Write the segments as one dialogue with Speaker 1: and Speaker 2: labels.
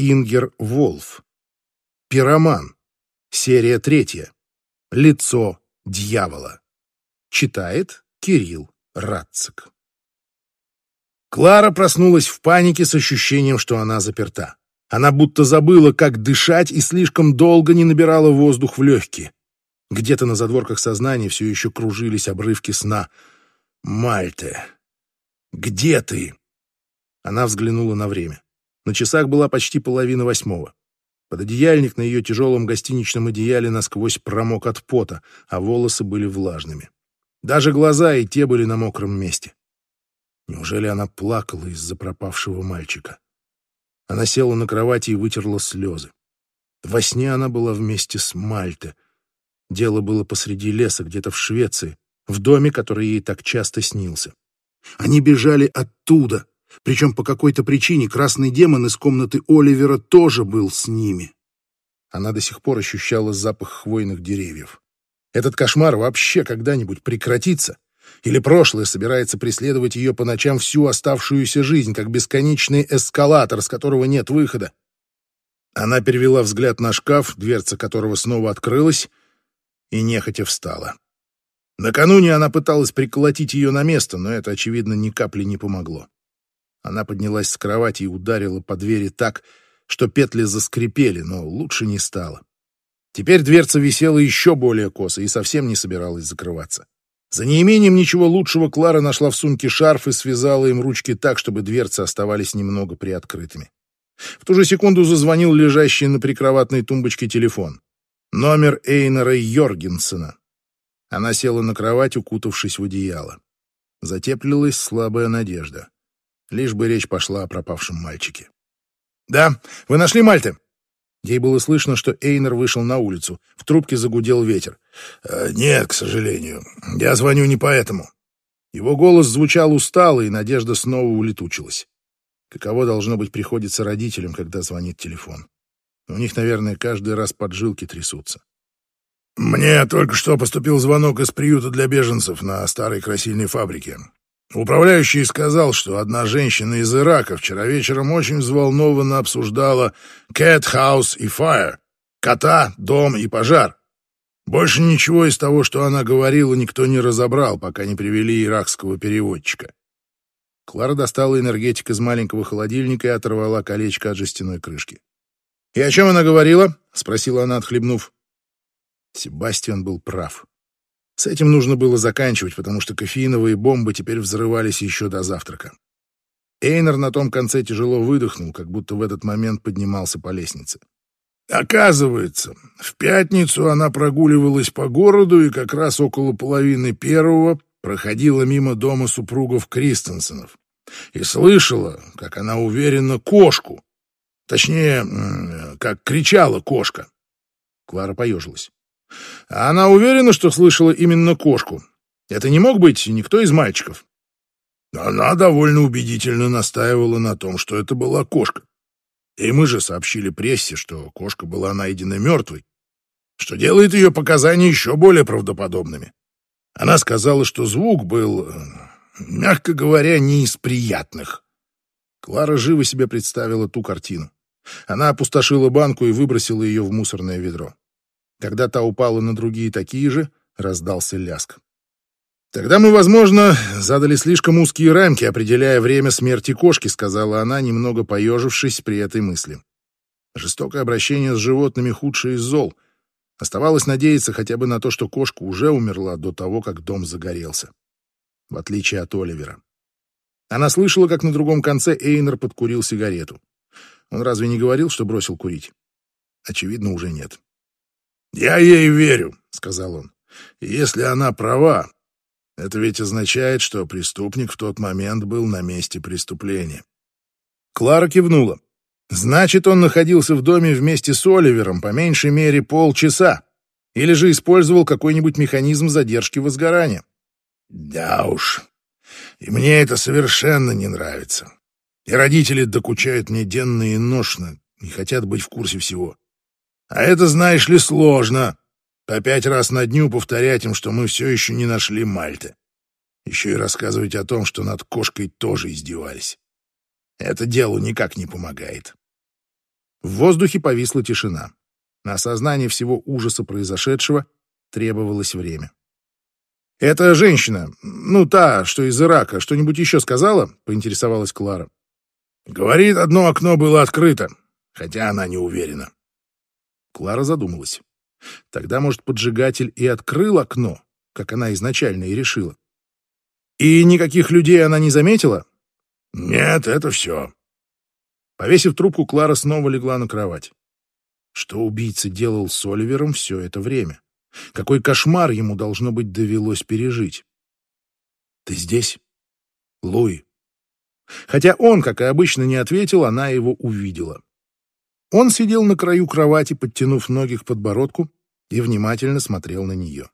Speaker 1: Ингер Волф. Пироман. Серия третья. Лицо дьявола. Читает Кирилл Радцик. Клара проснулась в панике с ощущением, что она заперта. Она будто забыла, как дышать, и слишком долго не набирала воздух в легкие. Где-то на задворках сознания все еще кружились обрывки сна. «Мальте, где ты?» Она взглянула на время. На часах была почти половина восьмого. Пододеяльник на ее тяжелом гостиничном одеяле насквозь промок от пота, а волосы были влажными. Даже глаза и те были на мокром месте. Неужели она плакала из-за пропавшего мальчика? Она села на кровати и вытерла слезы. Во сне она была вместе с Мальте. Дело было посреди леса, где-то в Швеции, в доме, который ей так часто снился. Они бежали оттуда, причем по какой-то причине красный демон из комнаты Оливера тоже был с ними. Она до сих пор ощущала запах хвойных деревьев. Этот кошмар вообще когда-нибудь прекратится? Или прошлое собирается преследовать ее по ночам всю оставшуюся жизнь, как бесконечный эскалатор, с которого нет выхода? Она перевела взгляд на шкаф, дверца которого снова открылась, и нехотя встала. Накануне она пыталась приколотить ее на место, но это, очевидно, ни капли не помогло. Она поднялась с кровати и ударила по двери так, что петли заскрипели, но лучше не стало. Теперь дверца висела еще более косо и совсем не собиралась закрываться. За неимением ничего лучшего Клара нашла в сумке шарф и связала им ручки так, чтобы дверцы оставались немного приоткрытыми. В ту же секунду зазвонил лежащий на прикроватной тумбочке телефон. Номер Эйнера Йоргенсена. Она села на кровать, укутавшись в одеяло. Затеплилась слабая надежда. Лишь бы речь пошла о пропавшем мальчике. «Да, вы нашли Мальте?» Ей было слышно, что Эйнер вышел на улицу. В трубке загудел ветер. «Э, «Нет, к сожалению. Я звоню не поэтому». Его голос звучал устало, и надежда снова улетучилась. Каково должно быть приходится родителям, когда звонит телефон. У них, наверное, каждый раз поджилки трясутся. «Мне только что поступил звонок из приюта для беженцев на старой красильной фабрике. Управляющий сказал, что одна женщина из Ирака вчера вечером очень взволнованно обсуждала «Cat House» и «Fire» — «Кота», «Дом» и «Пожар». Больше ничего из того, что она говорила, никто не разобрал, пока не привели иракского переводчика. Клара достала энергетик из маленького холодильника и оторвала колечко от жестяной крышки. «И о чем она говорила?» — спросила она, отхлебнув. Себастьян был прав. С этим нужно было заканчивать, потому что кофеиновые бомбы теперь взрывались еще до завтрака. Эйнер на том конце тяжело выдохнул, как будто в этот момент поднимался по лестнице. Оказывается, в пятницу она прогуливалась по городу и как раз около половины первого проходила мимо дома супругов Кристенсенов и слышала, как она уверенно кошку, точнее, как кричала кошка. Клара поежилась. Она уверена, что слышала именно кошку. Это не мог быть никто из мальчиков. Она довольно убедительно настаивала на том, что это была кошка. И мы же сообщили прессе, что кошка была найдена мертвой, что делает ее показания еще более правдоподобными. Она сказала, что звук был, э, мягко говоря, не из приятных. Клара живо себе представила ту картину. Она опустошила банку и выбросила ее в мусорное ведро. Когда та упала на другие такие же, раздался ляск. «Тогда мы, возможно, задали слишком узкие рамки, определяя время смерти кошки», сказала она, немного поежившись при этой мысли. Жестокое обращение с животными худшее из зол. Оставалось надеяться хотя бы на то, что кошка уже умерла до того, как дом загорелся. В отличие от Оливера. Она слышала, как на другом конце Эйнер подкурил сигарету. Он разве не говорил, что бросил курить? Очевидно, уже нет. «Я ей верю», — сказал он. И «Если она права, это ведь означает, что преступник в тот момент был на месте преступления». Клара кивнула. «Значит, он находился в доме вместе с Оливером по меньшей мере полчаса. Или же использовал какой-нибудь механизм задержки возгорания». «Да уж, и мне это совершенно не нравится. И родители докучают мне денно и ношно, не хотят быть в курсе всего. А это, знаешь ли, сложно. По пять раз на дню повторять им, что мы все еще не нашли Мальты. Еще и рассказывать о том, что над кошкой тоже издевались. Это делу никак не помогает. В воздухе повисла тишина. На осознание всего ужаса произошедшего требовалось время. «Эта женщина, ну та, что из Ирака, что-нибудь еще сказала?» — поинтересовалась Клара. «Говорит, одно окно было открыто, хотя она не уверена». Клара задумалась. Тогда, может, поджигатель и открыл окно, как она изначально и решила. И никаких людей она не заметила? Нет, это все. Повесив трубку, Клара снова легла на кровать. Что убийца делал с Оливером все это время? Какой кошмар ему, должно быть, довелось пережить? «Ты здесь?» «Луи». Хотя он, как и обычно, не ответил, она его увидела. Он сидел на краю кровати, подтянув ноги к подбородку, и внимательно смотрел на нее.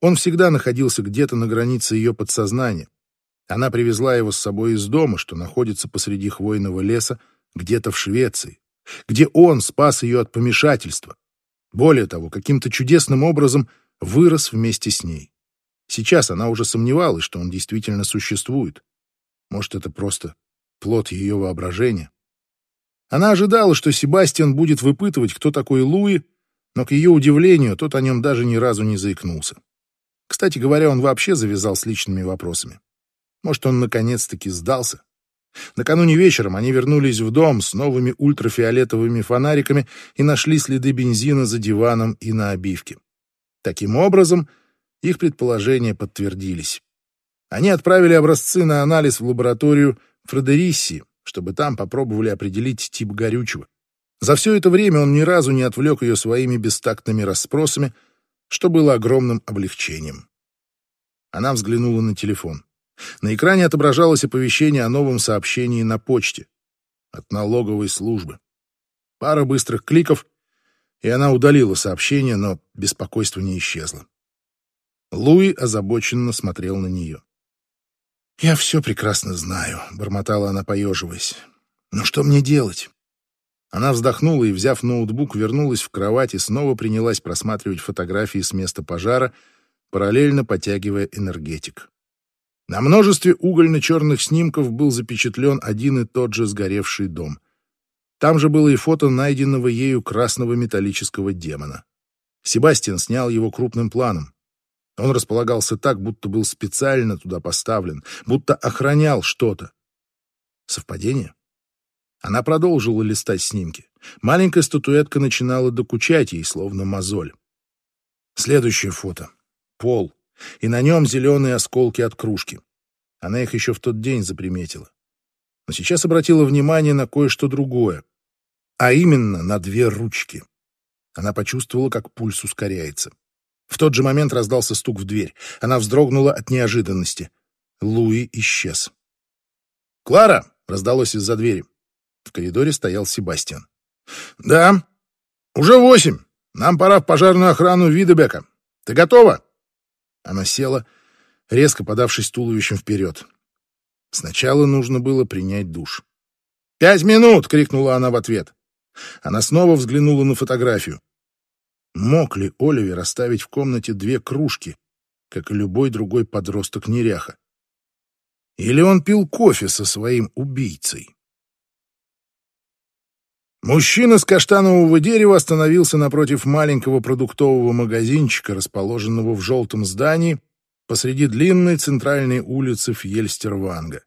Speaker 1: Он всегда находился где-то на границе ее подсознания. Она привезла его с собой из дома, что находится посреди хвойного леса, где-то в Швеции, где он спас ее от помешательства. Более того, каким-то чудесным образом вырос вместе с ней. Сейчас она уже сомневалась, что он действительно существует. Может, это просто плод ее воображения. Она ожидала, что Себастьян будет выпытывать, кто такой Луи, но, к ее удивлению, тот о нем даже ни разу не заикнулся. Кстати говоря, он вообще завязал с личными вопросами. Может, он наконец-таки сдался? Накануне вечером они вернулись в дом с новыми ультрафиолетовыми фонариками и нашли следы бензина за диваном и на обивке. Таким образом, их предположения подтвердились. Они отправили образцы на анализ в лабораторию Фредерисси, чтобы там попробовали определить тип горючего. За все это время он ни разу не отвлек ее своими бестактными расспросами, что было огромным облегчением. Она взглянула на телефон. На экране отображалось оповещение о новом сообщении на почте от налоговой службы. Пара быстрых кликов, и она удалила сообщение, но беспокойство не исчезло. Луи озабоченно смотрел на нее. «Я все прекрасно знаю», — бормотала она, поеживаясь. «Но что мне делать? Она вздохнула и, взяв ноутбук, вернулась в кровать и снова принялась просматривать фотографии с места пожара, параллельно подтягивая энергетик. На множестве угольно-черных снимков был запечатлен один и тот же сгоревший дом. Там же было и фото найденного ею красного металлического демона. Себастьян снял его крупным планом. Он располагался так, будто был специально туда поставлен, будто охранял что-то. Совпадение? Она продолжила листать снимки. Маленькая статуэтка начинала докучать ей, словно мозоль. Следующее фото. Пол. И на нем зеленые осколки от кружки. Она их еще в тот день заприметила. Но сейчас обратила внимание на кое-что другое. А именно на две ручки. Она почувствовала, как пульс ускоряется. В тот же момент раздался стук в дверь. Она вздрогнула от неожиданности. Луи исчез. «Клара!» — раздалось из-за двери. В коридоре стоял Себастьян. «Да, уже восемь. Нам пора в пожарную охрану Видебека. Ты готова?» Она села, резко подавшись туловищем вперед. Сначала нужно было принять душ. «Пять минут!» — крикнула она в ответ. Она снова взглянула на фотографию. Мог ли Оливер оставить в комнате две кружки, как и любой другой подросток-неряха? Или он пил кофе со своим убийцей? Мужчина с каштанового дерева остановился напротив маленького продуктового магазинчика, расположенного в желтом здании посреди длинной центральной улицы Фьельстерванга.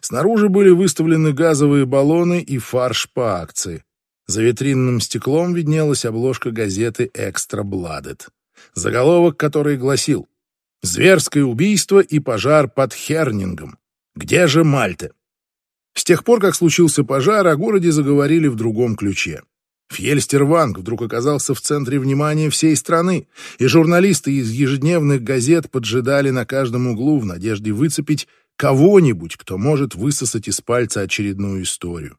Speaker 1: Снаружи были выставлены газовые баллоны и фарш по акции. За витринным стеклом виднелась обложка газеты «Экстра Бладет», заголовок который гласил «Зверское убийство и пожар под Хернингом. Где же Мальте?» С тех пор, как случился пожар, о городе заговорили в другом ключе. Фьельстерванг вдруг оказался в центре внимания всей страны, и журналисты из ежедневных газет поджидали на каждом углу в надежде выцепить кого-нибудь, кто может высосать из пальца очередную историю.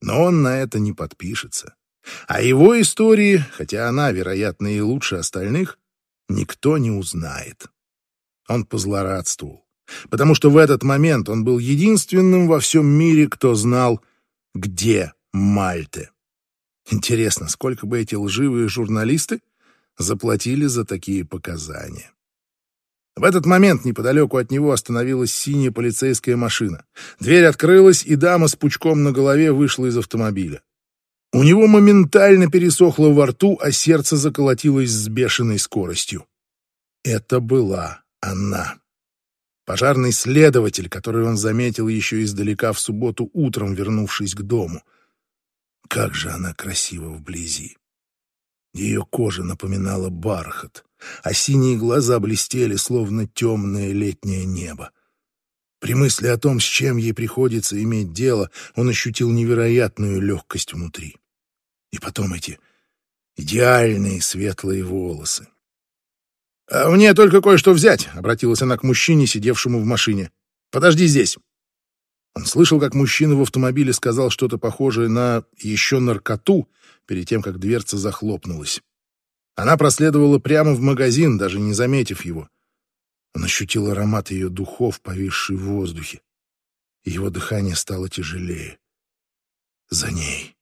Speaker 1: Но он на это не подпишется. А его истории, хотя она, вероятно, и лучше остальных, никто не узнает. Он позлорадствовал потому что в этот момент он был единственным во всем мире, кто знал, где Мальте. Интересно, сколько бы эти лживые журналисты заплатили за такие показания? В этот момент неподалеку от него остановилась синяя полицейская машина. Дверь открылась, и дама с пучком на голове вышла из автомобиля. У него моментально пересохло во рту, а сердце заколотилось с бешеной скоростью. Это была она. Пожарный следователь, который он заметил еще издалека в субботу утром, вернувшись к дому. Как же она красива вблизи. Ее кожа напоминала бархат, а синие глаза блестели, словно темное летнее небо. При мысли о том, с чем ей приходится иметь дело, он ощутил невероятную легкость внутри. И потом эти идеальные светлые волосы. «А «Мне только кое-что взять», — обратилась она к мужчине, сидевшему в машине. «Подожди здесь». Он слышал, как мужчина в автомобиле сказал что-то похожее на «еще наркоту», перед тем, как дверца захлопнулась. Она проследовала прямо в магазин, даже не заметив его. Он ощутил аромат ее духов, повисший в воздухе. Его дыхание стало тяжелее. За ней.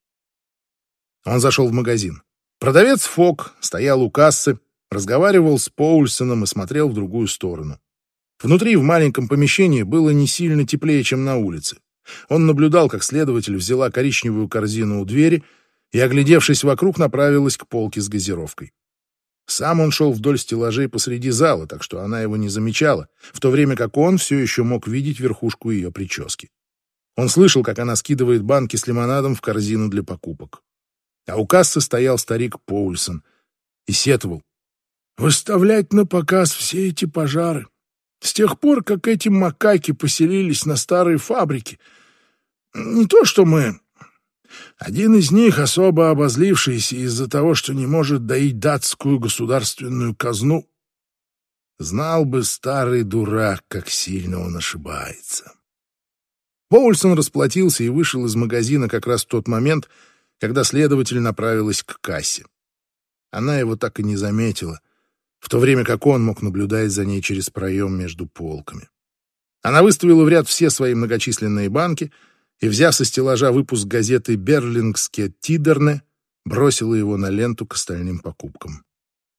Speaker 1: Он зашел в магазин. Продавец Фок стоял у кассы, разговаривал с Поульсоном и смотрел в другую сторону. Внутри, в маленьком помещении, было не сильно теплее, чем на улице. Он наблюдал, как следователь взяла коричневую корзину у двери и, оглядевшись вокруг, направилась к полке с газировкой. Сам он шел вдоль стеллажей посреди зала, так что она его не замечала, в то время как он все еще мог видеть верхушку ее прически. Он слышал, как она скидывает банки с лимонадом в корзину для покупок. А у кассы стоял старик Поульсон и сетовал. «Выставлять на показ все эти пожары. С тех пор, как эти макаки поселились на старой фабрике. Не то, что мы один из них, особо обозлившийся из-за того, что не может доить датскую государственную казну, знал бы старый дурак, как сильно он ошибается. Поульсон расплатился и вышел из магазина как раз в тот момент, когда следователь направилась к кассе. Она его так и не заметила, в то время как он мог наблюдать за ней через проем между полками. Она выставила в ряд все свои многочисленные банки — и, взяв со стеллажа выпуск газеты «Берлингске Тидерне», бросила его на ленту к остальным покупкам.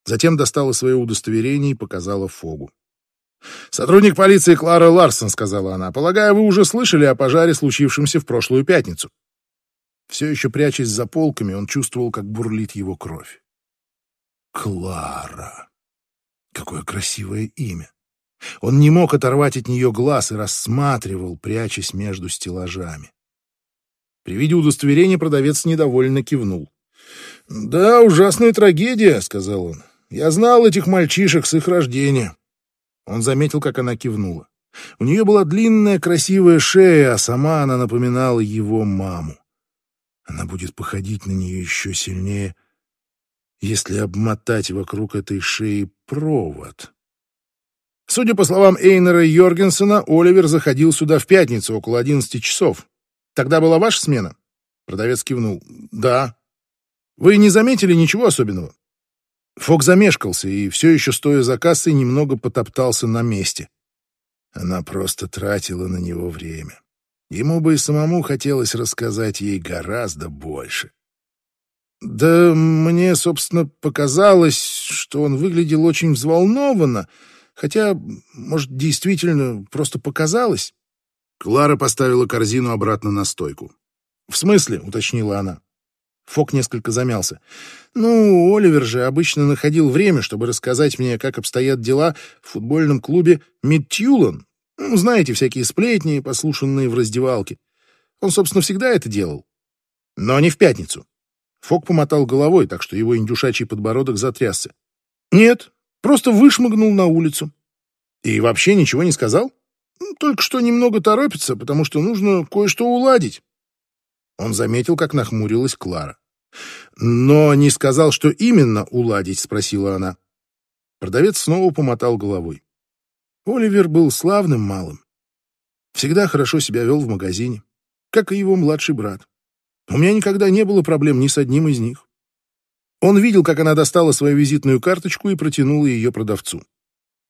Speaker 1: Затем достала свое удостоверение и показала Фогу. «Сотрудник полиции Клара Ларсон», — сказала она. «Полагаю, вы уже слышали о пожаре, случившемся в прошлую пятницу». Все еще прячась за полками, он чувствовал, как бурлит его кровь. Клара. Какое красивое имя. Он не мог оторвать от нее глаз и рассматривал, прячась между стеллажами. При виде удостоверения продавец недовольно кивнул. «Да, ужасная трагедия», — сказал он. «Я знал этих мальчишек с их рождения». Он заметил, как она кивнула. У нее была длинная красивая шея, а сама она напоминала его маму. Она будет походить на нее еще сильнее, если обмотать вокруг этой шеи провод. Судя по словам Эйнера Йоргенсена, Оливер заходил сюда в пятницу около 11 часов. Тогда была ваша смена? Продавец кивнул. Да. Вы не заметили ничего особенного? Фок замешкался и, все еще стоя за кассой, немного потоптался на месте. Она просто тратила на него время. Ему бы и самому хотелось рассказать ей гораздо больше. Да мне, собственно, показалось, что он выглядел очень взволнованно, Хотя, может, действительно просто показалось. Клара поставила корзину обратно на стойку. «В смысле?» — уточнила она. Фок несколько замялся. «Ну, Оливер же обычно находил время, чтобы рассказать мне, как обстоят дела в футбольном клубе Мидтьюлан. Ну, знаете, всякие сплетни, послушанные в раздевалке. Он, собственно, всегда это делал. Но не в пятницу». Фок помотал головой, так что его индюшачий подбородок затрясся. «Нет, Просто вышмыгнул на улицу. И вообще ничего не сказал? Ну, только что немного торопится, потому что нужно кое-что уладить. Он заметил, как нахмурилась Клара. «Но не сказал, что именно уладить?» — спросила она. Продавец снова помотал головой. Оливер был славным малым. Всегда хорошо себя вел в магазине, как и его младший брат. У меня никогда не было проблем ни с одним из них. Он видел, как она достала свою визитную карточку и протянула ее продавцу.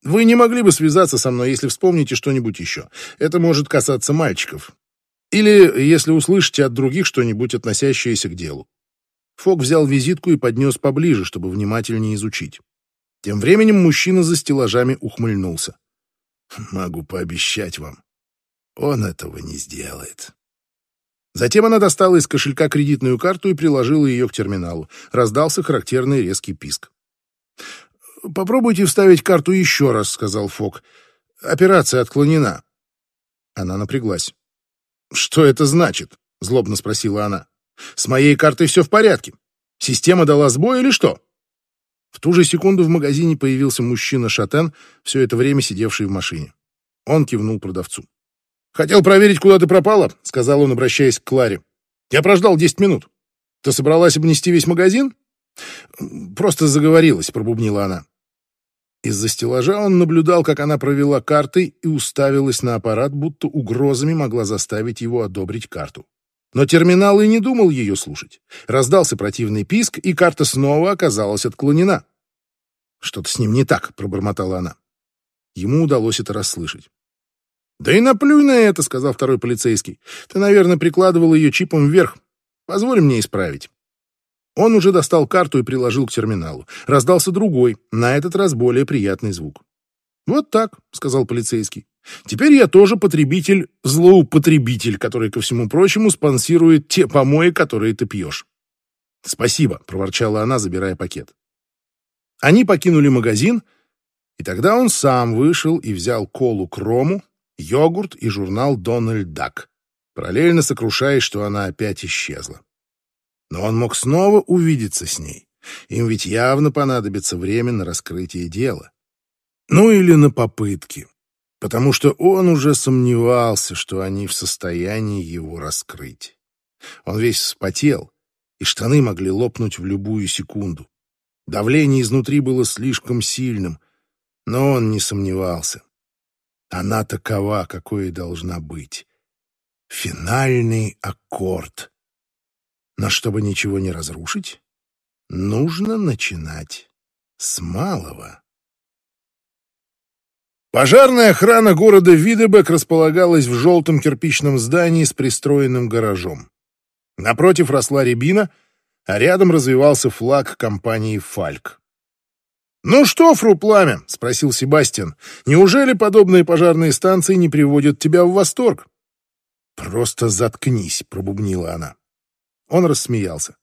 Speaker 1: «Вы не могли бы связаться со мной, если вспомните что-нибудь еще. Это может касаться мальчиков. Или если услышите от других что-нибудь, относящееся к делу». Фок взял визитку и поднес поближе, чтобы внимательнее изучить. Тем временем мужчина за стеллажами ухмыльнулся. «Могу пообещать вам, он этого не сделает». Затем она достала из кошелька кредитную карту и приложила ее к терминалу. Раздался характерный резкий писк. «Попробуйте вставить карту еще раз», — сказал Фок. «Операция отклонена». Она напряглась. «Что это значит?» — злобно спросила она. «С моей картой все в порядке. Система дала сбой или что?» В ту же секунду в магазине появился мужчина-шатен, все это время сидевший в машине. Он кивнул продавцу. «Хотел проверить, куда ты пропала», — сказал он, обращаясь к Кларе. «Я прождал десять минут. Ты собралась обнести весь магазин?» «Просто заговорилась», — пробубнила она. Из-за стеллажа он наблюдал, как она провела картой и уставилась на аппарат, будто угрозами могла заставить его одобрить карту. Но терминал и не думал ее слушать. Раздался противный писк, и карта снова оказалась отклонена. «Что-то с ним не так», — пробормотала она. Ему удалось это расслышать. «Да и наплюй на это», — сказал второй полицейский. «Ты, наверное, прикладывал ее чипом вверх. Позволь мне исправить». Он уже достал карту и приложил к терминалу. Раздался другой, на этот раз более приятный звук. «Вот так», — сказал полицейский. «Теперь я тоже потребитель-злоупотребитель, который, ко всему прочему, спонсирует те помои, которые ты пьешь». «Спасибо», — проворчала она, забирая пакет. Они покинули магазин, и тогда он сам вышел и взял колу крому, йогурт и журнал «Дональд Дак», параллельно сокрушаясь, что она опять исчезла. Но он мог снова увидеться с ней. Им ведь явно понадобится время на раскрытие дела. Ну или на попытки. Потому что он уже сомневался, что они в состоянии его раскрыть. Он весь вспотел, и штаны могли лопнуть в любую секунду. Давление изнутри было слишком сильным, но он не сомневался. Она такова, какой и должна быть. Финальный аккорд. Но чтобы ничего не разрушить, нужно начинать с малого. Пожарная охрана города Видебек располагалась в желтом кирпичном здании с пристроенным гаражом. Напротив росла рябина, а рядом развивался флаг компании «Фальк». «Ну что, фру Пламя?» — спросил Себастьян. «Неужели подобные пожарные станции не приводят тебя в восторг?» «Просто заткнись», — пробубнила она. Он рассмеялся.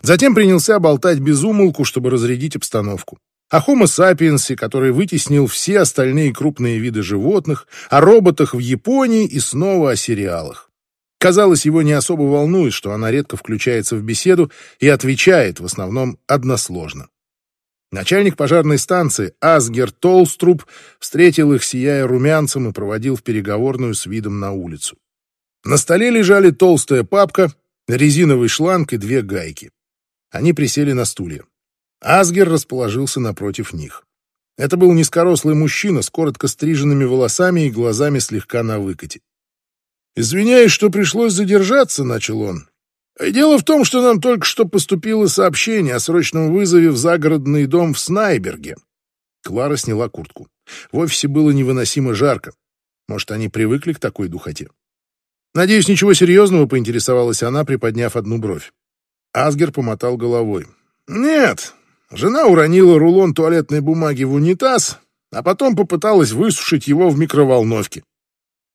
Speaker 1: Затем принялся болтать без умолку, чтобы разрядить обстановку. О Homo sapiens, который вытеснил все остальные крупные виды животных, о роботах в Японии и снова о сериалах. Казалось, его не особо волнует, что она редко включается в беседу и отвечает, в основном, односложно. Начальник пожарной станции Асгер Толструб встретил их, сияя румянцем, и проводил в переговорную с видом на улицу. На столе лежали толстая папка, резиновый шланг и две гайки. Они присели на стулья. Асгер расположился напротив них. Это был низкорослый мужчина с коротко стриженными волосами и глазами слегка на выкате. «Извиняюсь, что пришлось задержаться», — начал он. «Дело в том, что нам только что поступило сообщение о срочном вызове в загородный дом в Снайберге». Клара сняла куртку. В офисе было невыносимо жарко. Может, они привыкли к такой духоте. «Надеюсь, ничего серьезного?» — поинтересовалась она, приподняв одну бровь. Асгер помотал головой. «Нет, жена уронила рулон туалетной бумаги в унитаз, а потом попыталась высушить его в микроволновке.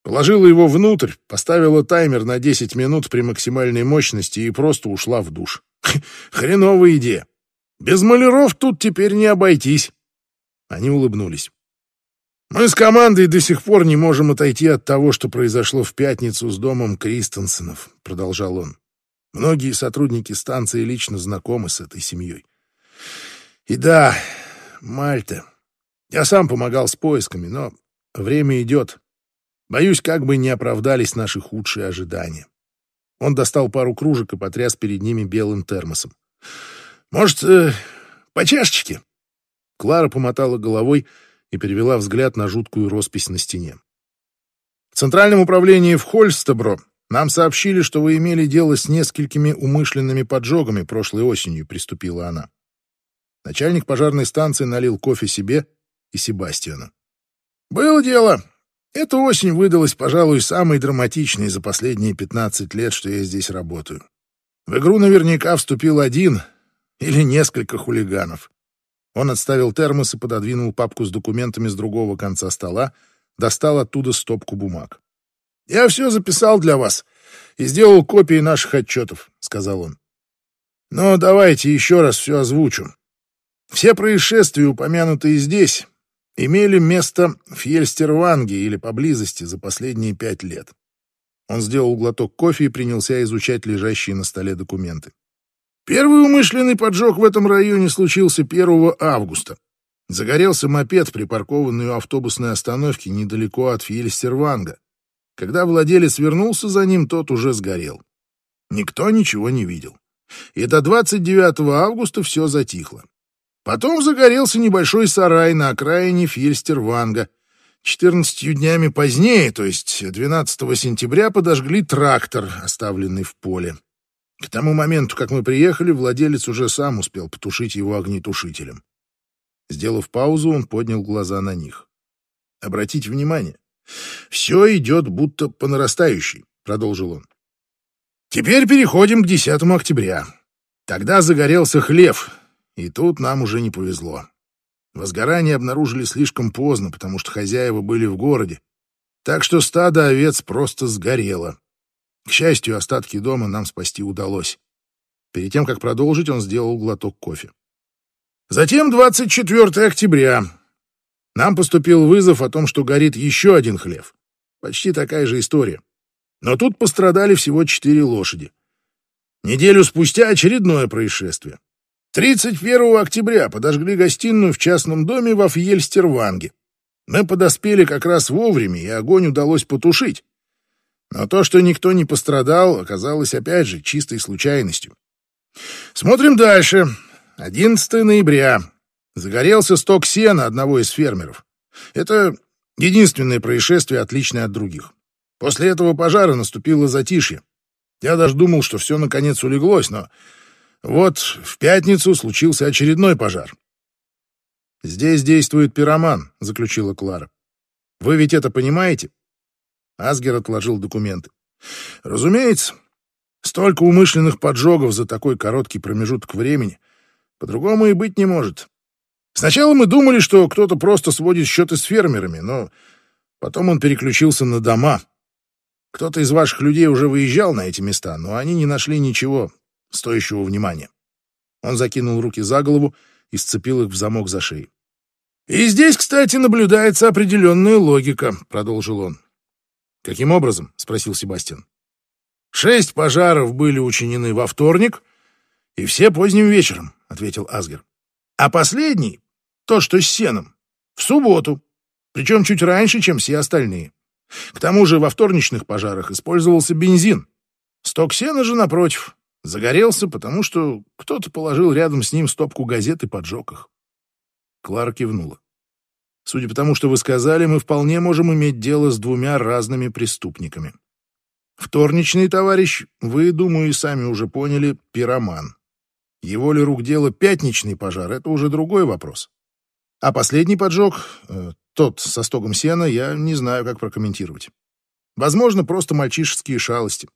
Speaker 1: Положила его внутрь, поставила таймер на 10 минут при максимальной мощности и просто ушла в душ. Хреновая идея. Без маляров тут теперь не обойтись». Они улыбнулись. Мы с командой до сих пор не можем отойти от того, что произошло в пятницу с домом Кристенсенов, продолжал он. Многие сотрудники станции лично знакомы с этой семьей. И да, Мальта. Я сам помогал с поисками, но время идет. Боюсь, как бы не оправдались наши худшие ожидания. Он достал пару кружек и потряс перед ними белым термосом. «Может, э, по чашечке?» Клара помотала головой, и перевела взгляд на жуткую роспись на стене. В Центральном управлении в Хольстебро нам сообщили, что вы имели дело с несколькими умышленными поджогами прошлой осенью, приступила она. Начальник пожарной станции налил кофе себе и Себастьяну. Было дело. Эта осень выдалась, пожалуй, самой драматичной за последние 15 лет, что я здесь работаю. В игру наверняка вступил один или несколько хулиганов. Он отставил термос и пододвинул папку с документами с другого конца стола, достал оттуда стопку бумаг. «Я все записал для вас и сделал копии наших отчетов», — сказал он. «Но давайте еще раз все озвучу. Все происшествия, упомянутые здесь, имели место в Фьельстерванге или поблизости за последние пять лет. Он сделал глоток кофе и принялся изучать лежащие на столе документы. Первый умышленный поджог в этом районе случился 1 августа. Загорелся мопед, припаркованный у автобусной остановки недалеко от Фьельстерванга. Когда владелец вернулся за ним, тот уже сгорел. Никто ничего не видел. И до 29 августа все затихло. Потом загорелся небольшой сарай на окраине Фьельстерванга. Четырнадцатью днями позднее, то есть 12 сентября, подожгли трактор, оставленный в поле. К тому моменту, как мы приехали, владелец уже сам успел потушить его огнетушителем. Сделав паузу, он поднял глаза на них. «Обратите внимание, все идет будто по нарастающей», — продолжил он. «Теперь переходим к 10 октября. Тогда загорелся хлев, и тут нам уже не повезло. Возгорание обнаружили слишком поздно, потому что хозяева были в городе. Так что стадо овец просто сгорело. К счастью, остатки дома нам спасти удалось. Перед тем, как продолжить, он сделал глоток кофе. Затем 24 октября. Нам поступил вызов о том, что горит еще один хлев. Почти такая же история. Но тут пострадали всего четыре лошади. Неделю спустя очередное происшествие. 31 октября подожгли гостиную в частном доме во Фьельстерванге. Мы подоспели как раз вовремя, и огонь удалось потушить. Но то, что никто не пострадал, оказалось опять же чистой случайностью. Смотрим дальше. 11 ноября. Загорелся сток сена одного из фермеров. Это единственное происшествие, отличное от других. После этого пожара наступило затишье. Я даже думал, что все наконец улеглось, но вот в пятницу случился очередной пожар. «Здесь действует пироман», — заключила Клара. «Вы ведь это понимаете?» Асгер отложил документы. «Разумеется. Столько умышленных поджогов за такой короткий промежуток времени. По-другому и быть не может. Сначала мы думали, что кто-то просто сводит счеты с фермерами, но потом он переключился на дома. Кто-то из ваших людей уже выезжал на эти места, но они не нашли ничего, стоящего внимания. Он закинул руки за голову и сцепил их в замок за шеей. «И здесь, кстати, наблюдается определенная логика», — продолжил он. «Каким образом?» — спросил Себастьян. «Шесть пожаров были учинены во вторник, и все поздним вечером», — ответил Асгер. «А последний, тот, что с сеном, в субботу, причем чуть раньше, чем все остальные. К тому же во вторничных пожарах использовался бензин. Сток сена же, напротив, Загорелся, потому что кто-то положил рядом с ним стопку газет и поджег их. Клара кивнула. Судя по тому, что вы сказали, мы вполне можем иметь дело с двумя разными преступниками. Вторничный товарищ, вы, думаю, и сами уже поняли, пироман. Его ли рук дело пятничный пожар, это уже другой вопрос. А последний поджог, э, тот со стогом сена, я не знаю, как прокомментировать. Возможно, просто мальчишеские шалости.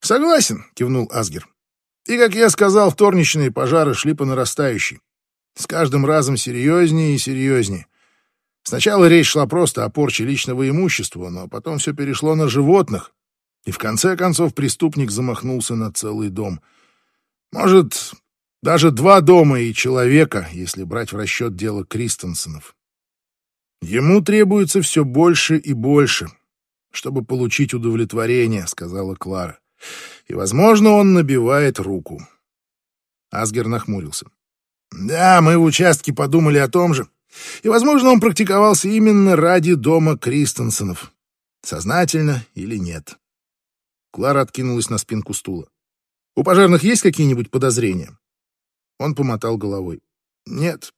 Speaker 1: «Согласен», — кивнул Асгер. «И, как я сказал, вторничные пожары шли по нарастающей. С каждым разом серьезнее и серьезнее. Сначала речь шла просто о порче личного имущества, но потом все перешло на животных, и в конце концов преступник замахнулся на целый дом. Может, даже два дома и человека, если брать в расчет дело Кристенсенов. Ему требуется все больше и больше, чтобы получить удовлетворение, сказала Клара и, возможно, он набивает руку. Асгер нахмурился. Да, мы в участке подумали о том же. И, возможно, он практиковался именно ради дома Кристенсенов. Сознательно или нет. Клара откинулась на спинку стула. «У пожарных есть какие-нибудь подозрения?» Он помотал головой. «Нет.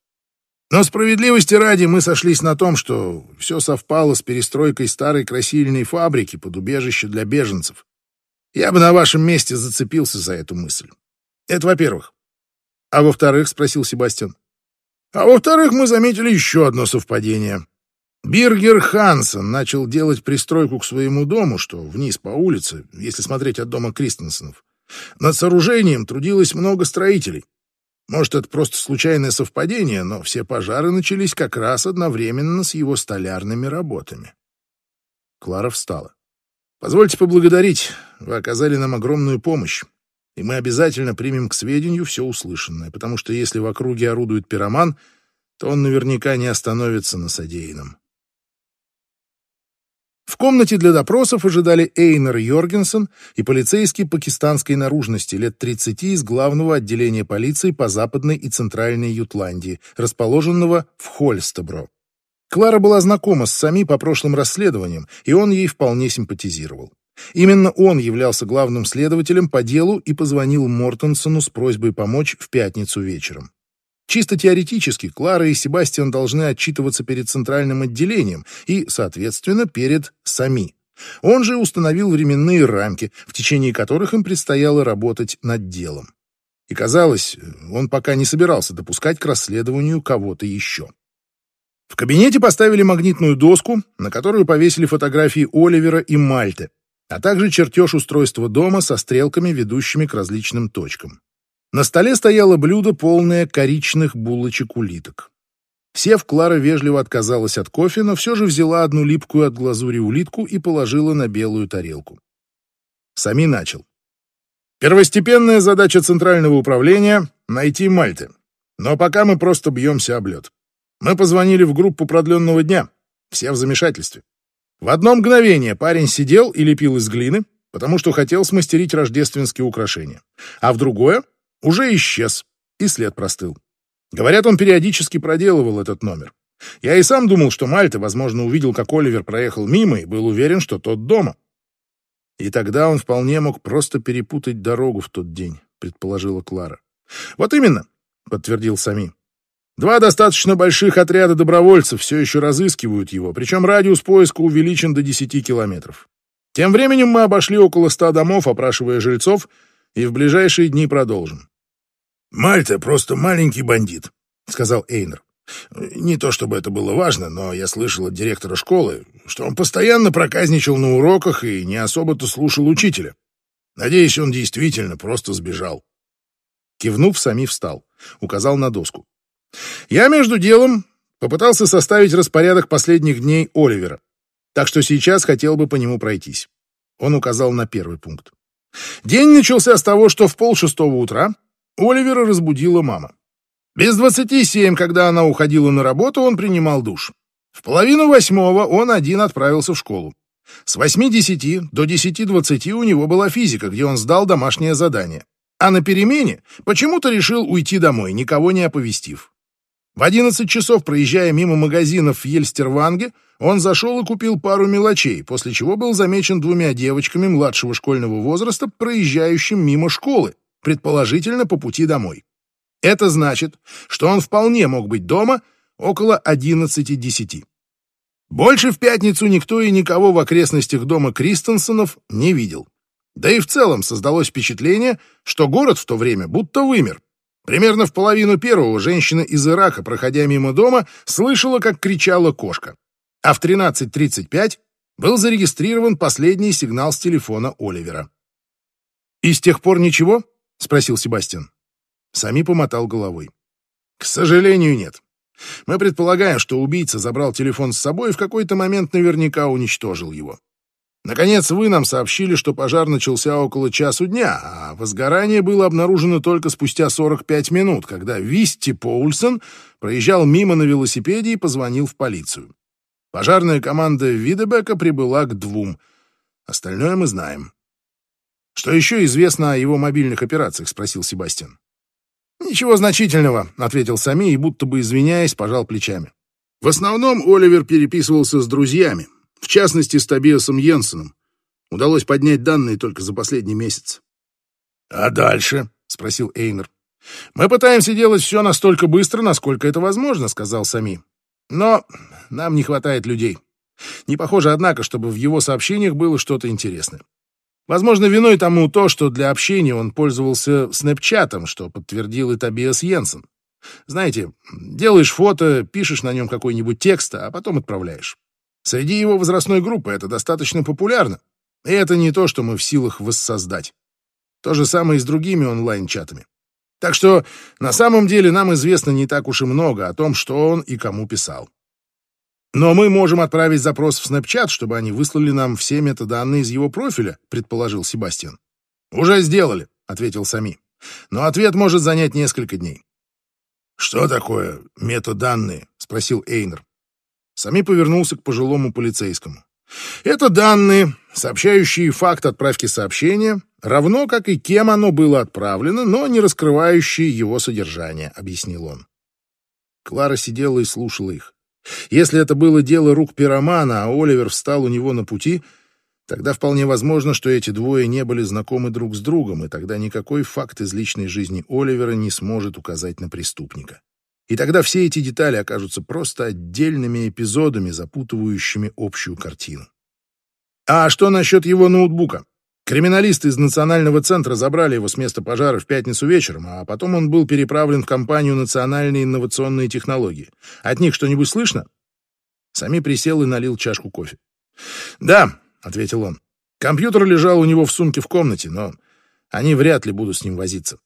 Speaker 1: Но справедливости ради мы сошлись на том, что все совпало с перестройкой старой красильной фабрики под убежище для беженцев. Я бы на вашем месте зацепился за эту мысль. Это во-первых. А во-вторых, спросил Себастьян. А во-вторых, мы заметили еще одно совпадение. Биргер Хансен начал делать пристройку к своему дому, что вниз по улице, если смотреть от дома Кристенсенов. Над сооружением трудилось много строителей. Может, это просто случайное совпадение, но все пожары начались как раз одновременно с его столярными работами. Клара встала. Позвольте поблагодарить. Вы оказали нам огромную помощь. И мы обязательно примем к сведению все услышанное, потому что если в округе орудует пироман, то он наверняка не остановится на содеянном. В комнате для допросов ожидали Эйнер Йоргенсен и полицейский пакистанской наружности лет 30 из главного отделения полиции по Западной и Центральной Ютландии, расположенного в Хольстебро. Клара была знакома с Сами по прошлым расследованиям, и он ей вполне симпатизировал. Именно он являлся главным следователем по делу и позвонил Мортенсону с просьбой помочь в пятницу вечером. Чисто теоретически Клара и Себастьян должны отчитываться перед центральным отделением и, соответственно, перед САМИ. Он же установил временные рамки, в течение которых им предстояло работать над делом. И казалось, он пока не собирался допускать к расследованию кого-то еще. В кабинете поставили магнитную доску, на которую повесили фотографии Оливера и Мальты, а также чертеж устройства дома со стрелками, ведущими к различным точкам. На столе стояло блюдо, полное коричных булочек-улиток. Сев, Клара вежливо отказалась от кофе, но все же взяла одну липкую от глазури улитку и положила на белую тарелку. Сами начал. Первостепенная задача Центрального управления — найти Мальты. Но пока мы просто бьемся об лед. Мы позвонили в группу продленного дня. Все в замешательстве. В одно мгновение парень сидел и лепил из глины, потому что хотел смастерить рождественские украшения. А в другое уже исчез, и след простыл. Говорят, он периодически проделывал этот номер. Я и сам думал, что Мальта, возможно, увидел, как Оливер проехал мимо и был уверен, что тот дома. И тогда он вполне мог просто перепутать дорогу в тот день, предположила Клара. Вот именно, подтвердил Сами. Два достаточно больших отряда добровольцев все еще разыскивают его, причем радиус поиска увеличен до 10 километров. Тем временем мы обошли около ста домов, опрашивая жильцов, и в ближайшие дни продолжим. «Мальта просто маленький бандит», — сказал Эйнер. «Не то чтобы это было важно, но я слышал от директора школы, что он постоянно проказничал на уроках и не особо-то слушал учителя. Надеюсь, он действительно просто сбежал». Кивнув, Сами встал, указал на доску. «Я между делом попытался составить распорядок последних дней Оливера, так что сейчас хотел бы по нему пройтись». Он указал на первый пункт. День начался с того, что в полшестого утра Оливера разбудила мама. Без двадцати семь, когда она уходила на работу, он принимал душ. В половину восьмого он один отправился в школу. С восьми десяти до десяти двадцати у него была физика, где он сдал домашнее задание. А на перемене почему-то решил уйти домой, никого не оповестив. В одиннадцать часов, проезжая мимо магазинов в Ельстерванге, он зашел и купил пару мелочей, после чего был замечен двумя девочками младшего школьного возраста, проезжающим мимо школы, предположительно по пути домой. Это значит, что он вполне мог быть дома около 11.10. Больше в пятницу никто и никого в окрестностях дома Кристенсенов не видел. Да и в целом создалось впечатление, что город в то время будто вымер. Примерно в половину первого женщина из Ирака, проходя мимо дома, слышала, как кричала кошка а в 13.35 был зарегистрирован последний сигнал с телефона Оливера. «И с тех пор ничего?» — спросил Себастьян. Сами помотал головой. «К сожалению, нет. Мы предполагаем, что убийца забрал телефон с собой и в какой-то момент наверняка уничтожил его. Наконец, вы нам сообщили, что пожар начался около часу дня, а возгорание было обнаружено только спустя 45 минут, когда Висти Поульсон проезжал мимо на велосипеде и позвонил в полицию. Пожарная команда Видебека прибыла к двум. Остальное мы знаем. «Что еще известно о его мобильных операциях?» — спросил Себастьян. «Ничего значительного», — ответил Сами и, будто бы извиняясь, пожал плечами. В основном Оливер переписывался с друзьями, в частности, с Тобиасом Йенсеном. Удалось поднять данные только за последний месяц. «А дальше?» — спросил Эйнер. «Мы пытаемся делать все настолько быстро, насколько это возможно», — сказал Сами. «Но нам не хватает людей. Не похоже, однако, чтобы в его сообщениях было что-то интересное. Возможно, виной тому то, что для общения он пользовался снэпчатом, что подтвердил и Тобиас Йенсен. Знаете, делаешь фото, пишешь на нем какой-нибудь текст, а потом отправляешь. Среди его возрастной группы это достаточно популярно, и это не то, что мы в силах воссоздать. То же самое и с другими онлайн-чатами. Так что на самом деле нам известно не так уж и много о том, что он и кому писал. Но мы можем отправить запрос в Snapchat, чтобы они выслали нам все метаданные из его профиля, предположил Себастьян. Уже сделали, ответил Сами. Но ответ может занять несколько дней. Что такое метаданные? спросил Эйнер. Сами повернулся к пожилому полицейскому. Это данные, сообщающие факт отправки сообщения, равно как и кем оно было отправлено, но не раскрывающие его содержание, объяснил он. Клара сидела и слушала их. Если это было дело рук пиромана, а Оливер встал у него на пути, тогда вполне возможно, что эти двое не были знакомы друг с другом, и тогда никакой факт из личной жизни Оливера не сможет указать на преступника. И тогда все эти детали окажутся просто отдельными эпизодами, запутывающими общую картину. А что насчет его ноутбука? Криминалисты из Национального центра забрали его с места пожара в пятницу вечером, а потом он был переправлен в компанию «Национальные инновационные технологии». От них что-нибудь слышно? Сами присел и налил чашку кофе. «Да», — ответил он. «Компьютер лежал у него в сумке в комнате, но они вряд ли будут с ним возиться.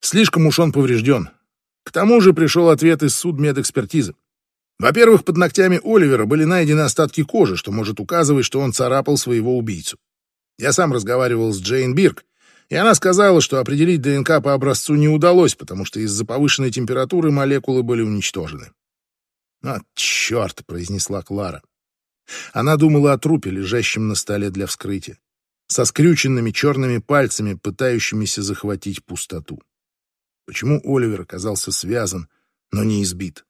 Speaker 1: Слишком уж он поврежден. К тому же пришел ответ из судмедэкспертизы. Во-первых, под ногтями Оливера были найдены остатки кожи, что может указывать, что он царапал своего убийцу. Я сам разговаривал с Джейн Бирк, и она сказала, что определить ДНК по образцу не удалось, потому что из-за повышенной температуры молекулы были уничтожены. «А, черт!» — произнесла Клара. Она думала о трупе, лежащем на столе для вскрытия, со скрюченными черными пальцами, пытающимися захватить пустоту. Почему Оливер оказался связан, но не избит?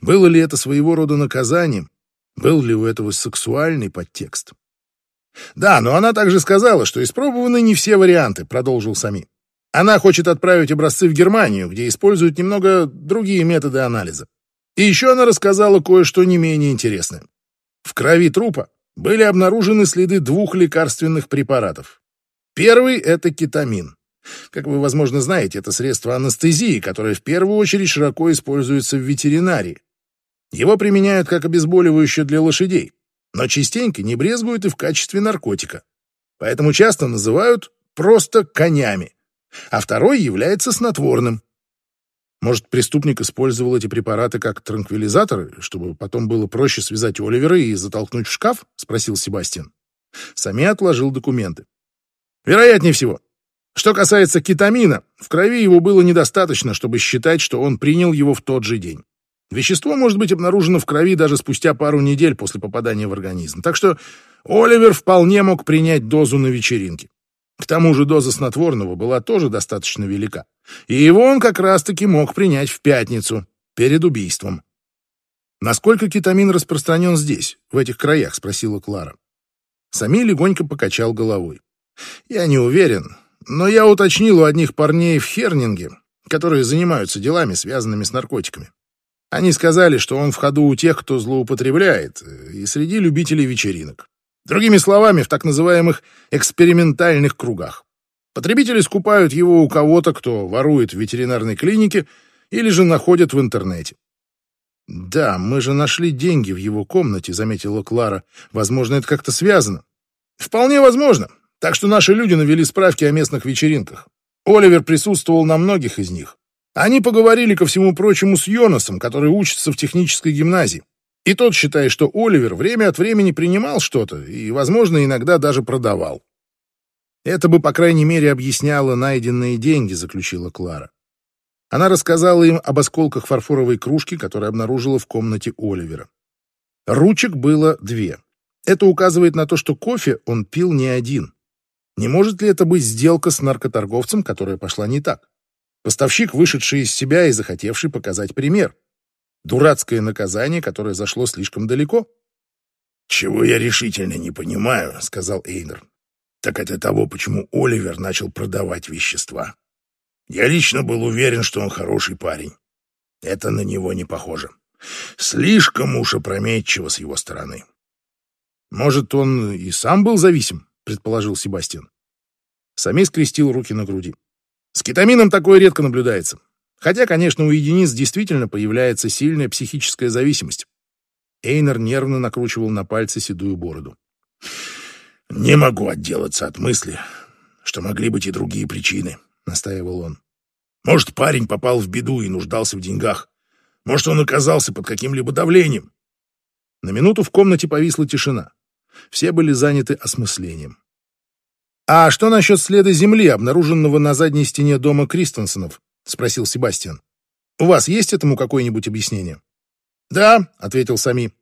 Speaker 1: Было ли это своего рода наказанием? Был ли у этого сексуальный подтекст? Да, но она также сказала, что испробованы не все варианты, продолжил Сами. Она хочет отправить образцы в Германию, где используют немного другие методы анализа. И еще она рассказала кое-что не менее интересное. В крови трупа были обнаружены следы двух лекарственных препаратов. Первый — это кетамин. Как вы, возможно, знаете, это средство анестезии, которое в первую очередь широко используется в ветеринарии. Его применяют как обезболивающее для лошадей но частенько не брезгуют и в качестве наркотика. Поэтому часто называют просто конями. А второй является снотворным. Может, преступник использовал эти препараты как транквилизаторы, чтобы потом было проще связать Оливера и затолкнуть в шкаф? Спросил Себастьян. Сами отложил документы. Вероятнее всего. Что касается кетамина, в крови его было недостаточно, чтобы считать, что он принял его в тот же день. Вещество может быть обнаружено в крови даже спустя пару недель после попадания в организм. Так что Оливер вполне мог принять дозу на вечеринке. К тому же доза снотворного была тоже достаточно велика. И его он как раз-таки мог принять в пятницу, перед убийством. «Насколько кетамин распространен здесь, в этих краях?» — спросила Клара. Сами легонько покачал головой. «Я не уверен, но я уточнил у одних парней в Хернинге, которые занимаются делами, связанными с наркотиками. Они сказали, что он в ходу у тех, кто злоупотребляет, и среди любителей вечеринок. Другими словами, в так называемых экспериментальных кругах. Потребители скупают его у кого-то, кто ворует в ветеринарной клинике или же находят в интернете. «Да, мы же нашли деньги в его комнате», — заметила Клара. «Возможно, это как-то связано». «Вполне возможно. Так что наши люди навели справки о местных вечеринках. Оливер присутствовал на многих из них. Они поговорили, ко всему прочему, с Йонасом, который учится в технической гимназии. И тот считает, что Оливер время от времени принимал что-то и, возможно, иногда даже продавал. Это бы, по крайней мере, объясняло найденные деньги, заключила Клара. Она рассказала им об осколках фарфоровой кружки, которые обнаружила в комнате Оливера. Ручек было две. Это указывает на то, что кофе он пил не один. Не может ли это быть сделка с наркоторговцем, которая пошла не так? Поставщик, вышедший из себя и захотевший показать пример. Дурацкое наказание, которое зашло слишком далеко. «Чего я решительно не понимаю», — сказал Эйнер, «так это того, почему Оливер начал продавать вещества. Я лично был уверен, что он хороший парень. Это на него не похоже. Слишком уж опрометчиво с его стороны». «Может, он и сам был зависим?» — предположил Себастьян. Сами скрестил руки на груди. С кетамином такое редко наблюдается. Хотя, конечно, у единиц действительно появляется сильная психическая зависимость. Эйнер нервно накручивал на пальцы седую бороду. «Не могу отделаться от мысли, что могли быть и другие причины», — настаивал он. «Может, парень попал в беду и нуждался в деньгах. Может, он оказался под каким-либо давлением. На минуту в комнате повисла тишина. Все были заняты осмыслением. «А что насчет следа земли, обнаруженного на задней стене дома Кристенсенов?» — спросил Себастьян. «У вас есть этому какое-нибудь объяснение?» «Да», — ответил Сами.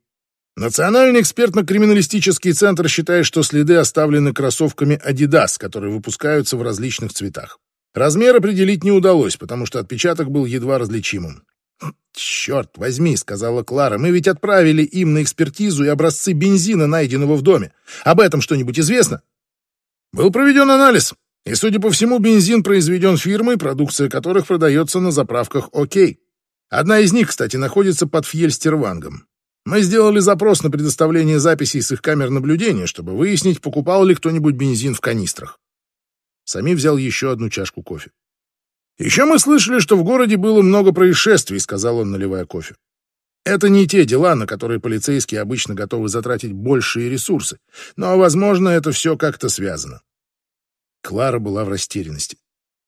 Speaker 1: «Национальный экспертно-криминалистический центр считает, что следы оставлены кроссовками Adidas, которые выпускаются в различных цветах. Размер определить не удалось, потому что отпечаток был едва различимым. «Черт возьми», — сказала Клара, — «мы ведь отправили им на экспертизу и образцы бензина, найденного в доме. Об этом что-нибудь известно?» «Был проведен анализ, и, судя по всему, бензин произведен фирмой, продукция которых продается на заправках «Окей». Одна из них, кстати, находится под Фьельстервангом. Мы сделали запрос на предоставление записей с их камер наблюдения, чтобы выяснить, покупал ли кто-нибудь бензин в канистрах. Сами взял еще одну чашку кофе. «Еще мы слышали, что в городе было много происшествий», — сказал он, наливая кофе. «Это не те дела, на которые полицейские обычно готовы затратить большие ресурсы, но, возможно, это все как-то связано». Клара была в растерянности.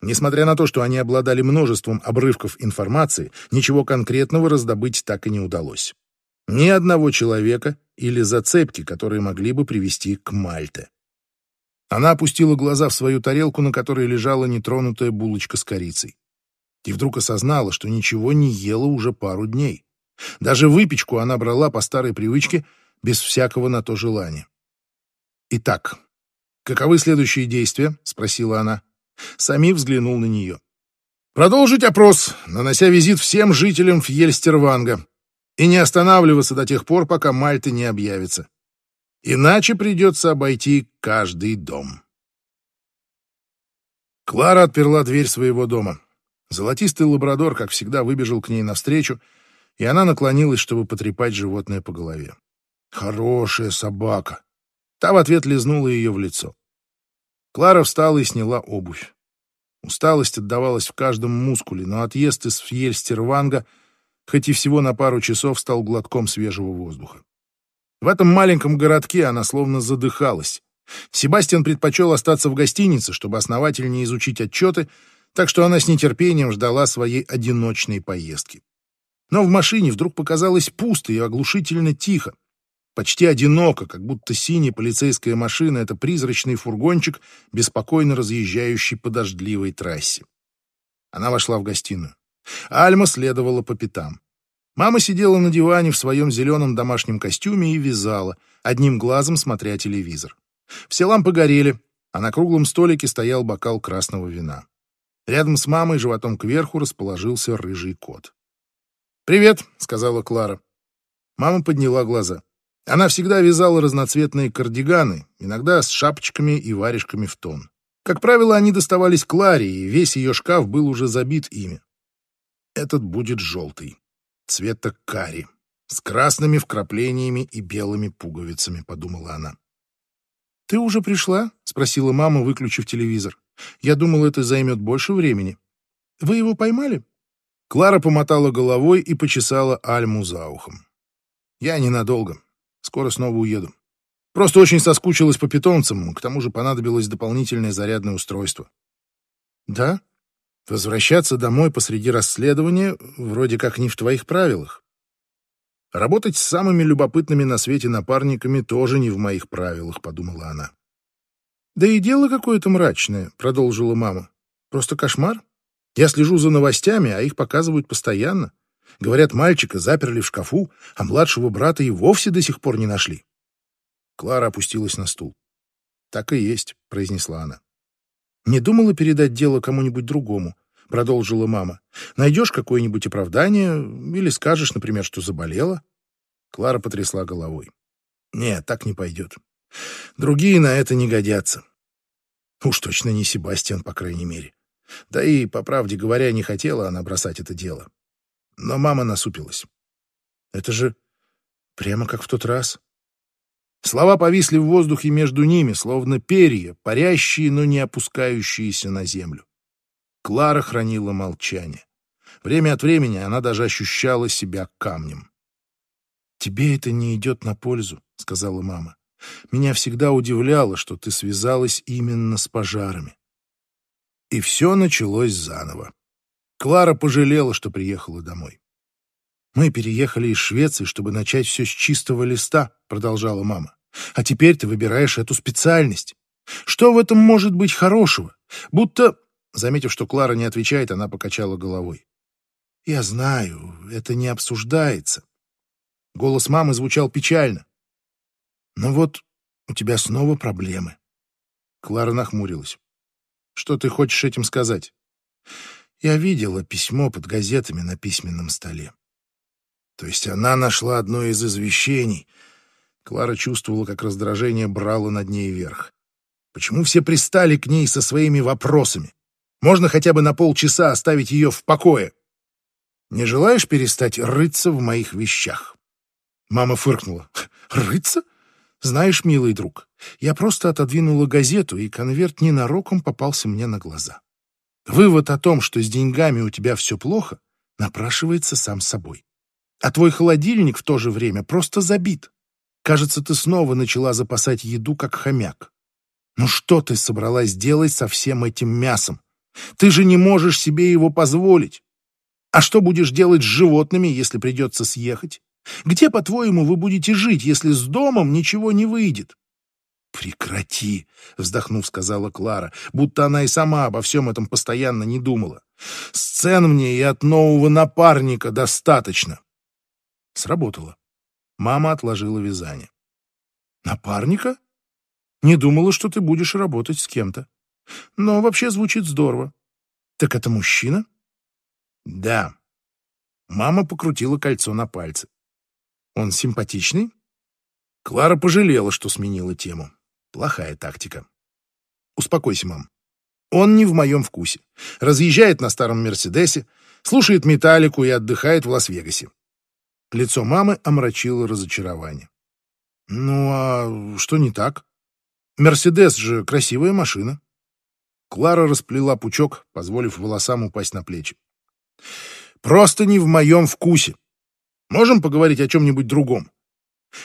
Speaker 1: Несмотря на то, что они обладали множеством обрывков информации, ничего конкретного раздобыть так и не удалось. Ни одного человека или зацепки, которые могли бы привести к Мальте. Она опустила глаза в свою тарелку, на которой лежала нетронутая булочка с корицей. И вдруг осознала, что ничего не ела уже пару дней. Даже выпечку она брала по старой привычке, без всякого на то желания. «Итак, каковы следующие действия?» — спросила она. Сами взглянул на нее. «Продолжить опрос, нанося визит всем жителям Фьельстерванга, и не останавливаться до тех пор, пока Мальта не объявится. Иначе придется обойти каждый дом. Клара отперла дверь своего дома. Золотистый лабрадор, как всегда, выбежал к ней навстречу, и она наклонилась, чтобы потрепать животное по голове. «Хорошая собака!» Та в ответ лизнула ее в лицо. Клара встала и сняла обувь. Усталость отдавалась в каждом мускуле, но отъезд из Фьельстерванга, хоть и всего на пару часов, стал глотком свежего воздуха. В этом маленьком городке она словно задыхалась. Себастьян предпочел остаться в гостинице, чтобы основательнее изучить отчеты, так что она с нетерпением ждала своей одиночной поездки. Но в машине вдруг показалось пусто и оглушительно тихо. Почти одиноко, как будто синяя полицейская машина — это призрачный фургончик, беспокойно разъезжающий по дождливой трассе. Она вошла в гостиную. Альма следовала по пятам. Мама сидела на диване в своем зеленом домашнем костюме и вязала, одним глазом смотря телевизор. Все лампы горели, а на круглом столике стоял бокал красного вина. Рядом с мамой животом кверху расположился рыжий кот. «Привет», — сказала Клара. Мама подняла глаза. Она всегда вязала разноцветные кардиганы, иногда с шапочками и варежками в тон. Как правило, они доставались Кларе, и весь ее шкаф был уже забит ими. Этот будет желтый цвета кари, с красными вкраплениями и белыми пуговицами, подумала она. «Ты уже пришла?» — спросила мама, выключив телевизор. «Я думал, это займет больше времени. Вы его поймали?» Клара помотала головой и почесала Альму за ухом. «Я ненадолго. Скоро снова уеду. Просто очень соскучилась по питомцам, к тому же понадобилось дополнительное зарядное устройство». «Да? Возвращаться домой посреди расследования вроде как не в твоих правилах. Работать с самыми любопытными на свете напарниками тоже не в моих правилах, подумала она. Да и дело какое-то мрачное, продолжила мама. Просто кошмар. Я слежу за новостями, а их показывают постоянно. Говорят, мальчика заперли в шкафу, а младшего брата и вовсе до сих пор не нашли. Клара опустилась на стул. «Так и есть», — произнесла она. «Не думала передать дело кому-нибудь другому», — продолжила мама. «Найдешь какое-нибудь оправдание или скажешь, например, что заболела?» Клара потрясла головой. «Нет, так не пойдет. Другие на это не годятся. Уж точно не Себастьян, по крайней мере. Да и, по правде говоря, не хотела она бросать это дело. Но мама насупилась. Это же прямо как в тот раз. Слова повисли в воздухе между ними, словно перья, парящие, но не опускающиеся на землю. Клара хранила молчание. Время от времени она даже ощущала себя камнем. «Тебе это не идет на пользу», — сказала мама. «Меня всегда удивляло, что ты связалась именно с пожарами». И все началось заново. Клара пожалела, что приехала домой. «Мы переехали из Швеции, чтобы начать все с чистого листа», — продолжала мама. «А теперь ты выбираешь эту специальность. Что в этом может быть хорошего? Будто...» Заметив, что Клара не отвечает, она покачала головой. «Я знаю, это не обсуждается». Голос мамы звучал печально. «Но вот у тебя снова проблемы». Клара нахмурилась. «Что ты хочешь этим сказать?» «Я видела письмо под газетами на письменном столе. То есть она нашла одно из извещений. Клара чувствовала, как раздражение брало над ней верх. Почему все пристали к ней со своими вопросами? Можно хотя бы на полчаса оставить ее в покое. Не желаешь перестать рыться в моих вещах? Мама фыркнула. Рыться? Знаешь, милый друг, я просто отодвинула газету, и конверт ненароком попался мне на глаза. Вывод о том, что с деньгами у тебя все плохо, напрашивается сам собой. А твой холодильник в то же время просто забит. Кажется, ты снова начала запасать еду, как хомяк. Ну что ты собралась делать со всем этим мясом? Ты же не можешь себе его позволить. А что будешь делать с животными, если придется съехать? Где, по-твоему, вы будете жить, если с домом ничего не выйдет? «Прекрати!» — вздохнув, сказала Клара, будто она и сама обо всем этом постоянно не думала. «Сцен мне и от нового напарника достаточно. Сработало. Мама отложила вязание. «Напарника? Не думала, что ты будешь работать с кем-то. Но вообще звучит здорово. Так это мужчина?» «Да». Мама покрутила кольцо на пальце. «Он симпатичный?» Клара пожалела, что сменила тему. Плохая тактика. «Успокойся, мам. Он не в моем вкусе. Разъезжает на старом Мерседесе, слушает металлику и отдыхает в Лас-Вегасе. Лицо мамы омрачило разочарование. «Ну, а что не так? Мерседес же красивая машина». Клара расплела пучок, позволив волосам упасть на плечи. «Просто не в моем вкусе. Можем поговорить о чем-нибудь другом?»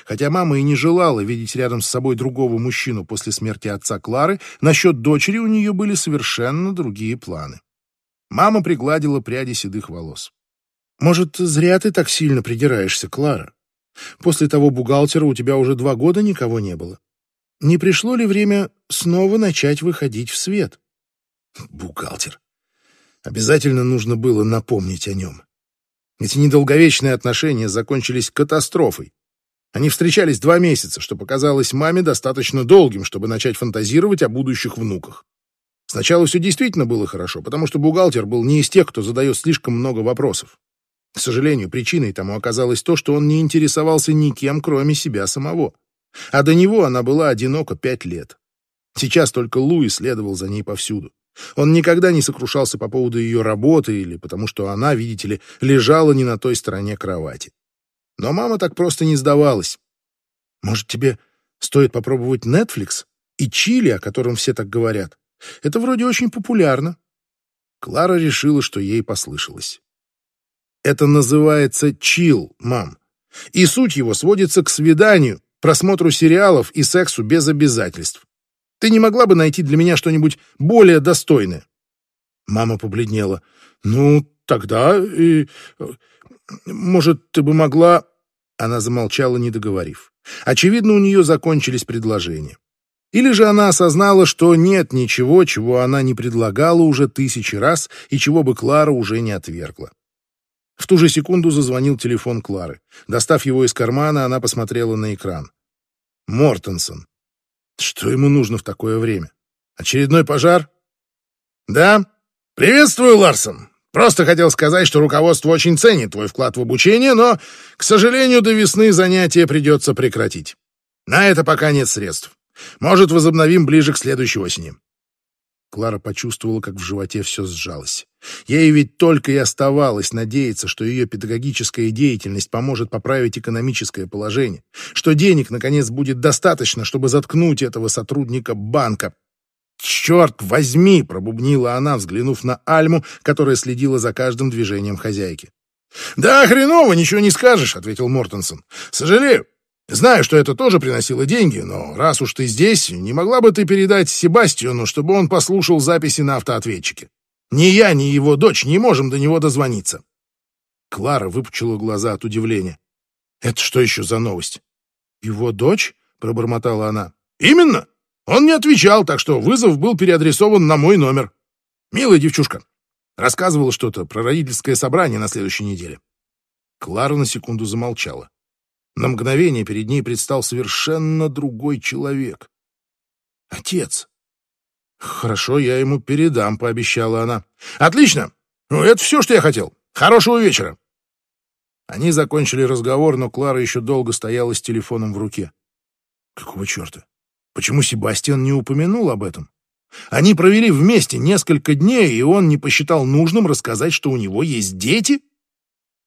Speaker 1: Хотя мама и не желала видеть рядом с собой другого мужчину после смерти отца Клары, насчет дочери у нее были совершенно другие планы. Мама пригладила пряди седых волос. Может, зря ты так сильно придираешься, Клара? После того бухгалтера у тебя уже два года никого не было. Не пришло ли время снова начать выходить в свет? Бухгалтер. Обязательно нужно было напомнить о нем. Эти недолговечные отношения закончились катастрофой. Они встречались два месяца, что показалось маме достаточно долгим, чтобы начать фантазировать о будущих внуках. Сначала все действительно было хорошо, потому что бухгалтер был не из тех, кто задает слишком много вопросов. К сожалению, причиной тому оказалось то, что он не интересовался никем, кроме себя самого. А до него она была одинока пять лет. Сейчас только Луи следовал за ней повсюду. Он никогда не сокрушался по поводу ее работы или потому, что она, видите ли, лежала не на той стороне кровати. Но мама так просто не сдавалась. Может, тебе стоит попробовать Netflix и Чили, о котором все так говорят? Это вроде очень популярно. Клара решила, что ей послышалось. Это называется чил, мам. И суть его сводится к свиданию, просмотру сериалов и сексу без обязательств. Ты не могла бы найти для меня что-нибудь более достойное?» Мама побледнела. «Ну, тогда... И, может, ты бы могла...» Она замолчала, не договорив. Очевидно, у нее закончились предложения. Или же она осознала, что нет ничего, чего она не предлагала уже тысячи раз и чего бы Клара уже не отвергла. В ту же секунду зазвонил телефон Клары. Достав его из кармана, она посмотрела на экран. Мортенсон. Что ему нужно в такое время? Очередной пожар? Да. Приветствую, Ларсон. Просто хотел сказать, что руководство очень ценит твой вклад в обучение, но, к сожалению, до весны занятия придется прекратить. На это пока нет средств. Может, возобновим ближе к следующей осени. Клара почувствовала, как в животе все сжалось. Ей ведь только и оставалось надеяться, что ее педагогическая деятельность поможет поправить экономическое положение, что денег, наконец, будет достаточно, чтобы заткнуть этого сотрудника банка. «Черт возьми!» — пробубнила она, взглянув на Альму, которая следила за каждым движением хозяйки. «Да, хреново, ничего не скажешь», — ответил Мортенсон. «Сожалею. Знаю, что это тоже приносило деньги, но раз уж ты здесь, не могла бы ты передать Себастьяну, чтобы он послушал записи на автоответчике? Ни я, ни его дочь не можем до него дозвониться. Клара выпучила глаза от удивления. «Это что еще за новость?» «Его дочь?» — пробормотала она. «Именно! Он не отвечал, так что вызов был переадресован на мой номер. Милая девчушка. Рассказывала что-то про родительское собрание на следующей неделе». Клара на секунду замолчала. На мгновение перед ней предстал совершенно другой человек. Отец. «Хорошо, я ему передам», — пообещала она. «Отлично! Ну, это все, что я хотел. Хорошего вечера!» Они закончили разговор, но Клара еще долго стояла с телефоном в руке. Какого черта? Почему Себастьян не упомянул об этом? Они провели вместе несколько дней, и он не посчитал нужным рассказать, что у него есть дети?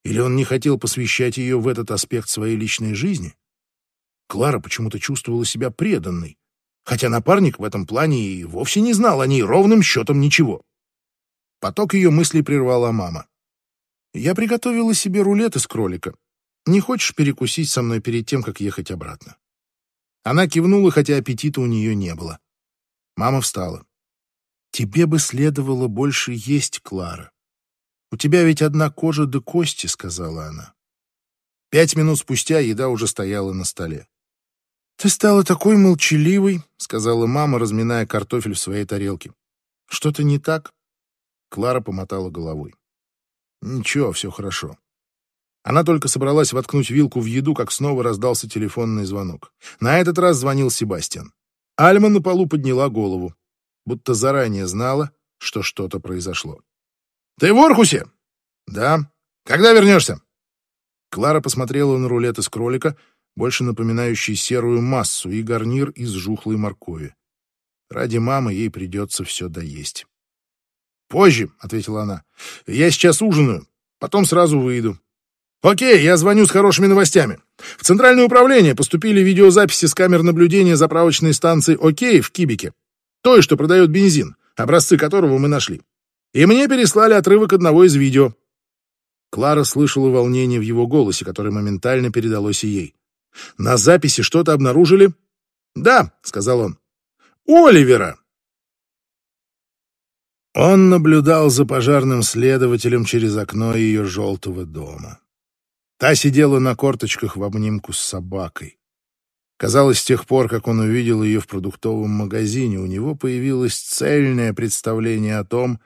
Speaker 1: Или он не хотел посвящать ее в этот аспект своей личной жизни? Клара почему-то чувствовала себя преданной, хотя напарник в этом плане и вовсе не знал о ней ровным счетом ничего. Поток ее мыслей прервала мама. Я приготовила себе рулет из кролика. Не хочешь перекусить со мной перед тем, как ехать обратно?» Она кивнула, хотя аппетита у нее не было. Мама встала. «Тебе бы следовало больше есть, Клара. У тебя ведь одна кожа да кости», — сказала она. Пять минут спустя еда уже стояла на столе. «Ты стала такой молчаливой», — сказала мама, разминая картофель в своей тарелке. «Что-то не так?» Клара помотала головой. Ничего, все хорошо. Она только собралась воткнуть вилку в еду, как снова раздался телефонный звонок. На этот раз звонил Себастьян. Альма на полу подняла голову, будто заранее знала, что что-то произошло. «Ты в Орхусе?» «Да. Когда вернешься?» Клара посмотрела на рулет из кролика, больше напоминающий серую массу, и гарнир из жухлой моркови. Ради мамы ей придется все доесть. «Позже», — ответила она. «Я сейчас ужинаю, потом сразу выйду». «Окей, я звоню с хорошими новостями. В Центральное управление поступили видеозаписи с камер наблюдения заправочной станции «Окей» в Кибике. Той, что продает бензин, образцы которого мы нашли. И мне переслали отрывок одного из видео». Клара слышала волнение в его голосе, которое моментально передалось и ей. «На записи что-то обнаружили?» «Да», — сказал он. «Оливера!» Он наблюдал за пожарным следователем через окно ее желтого дома. Та сидела на корточках в обнимку с собакой. Казалось, с тех пор, как он увидел ее в продуктовом магазине, у него появилось цельное представление о том,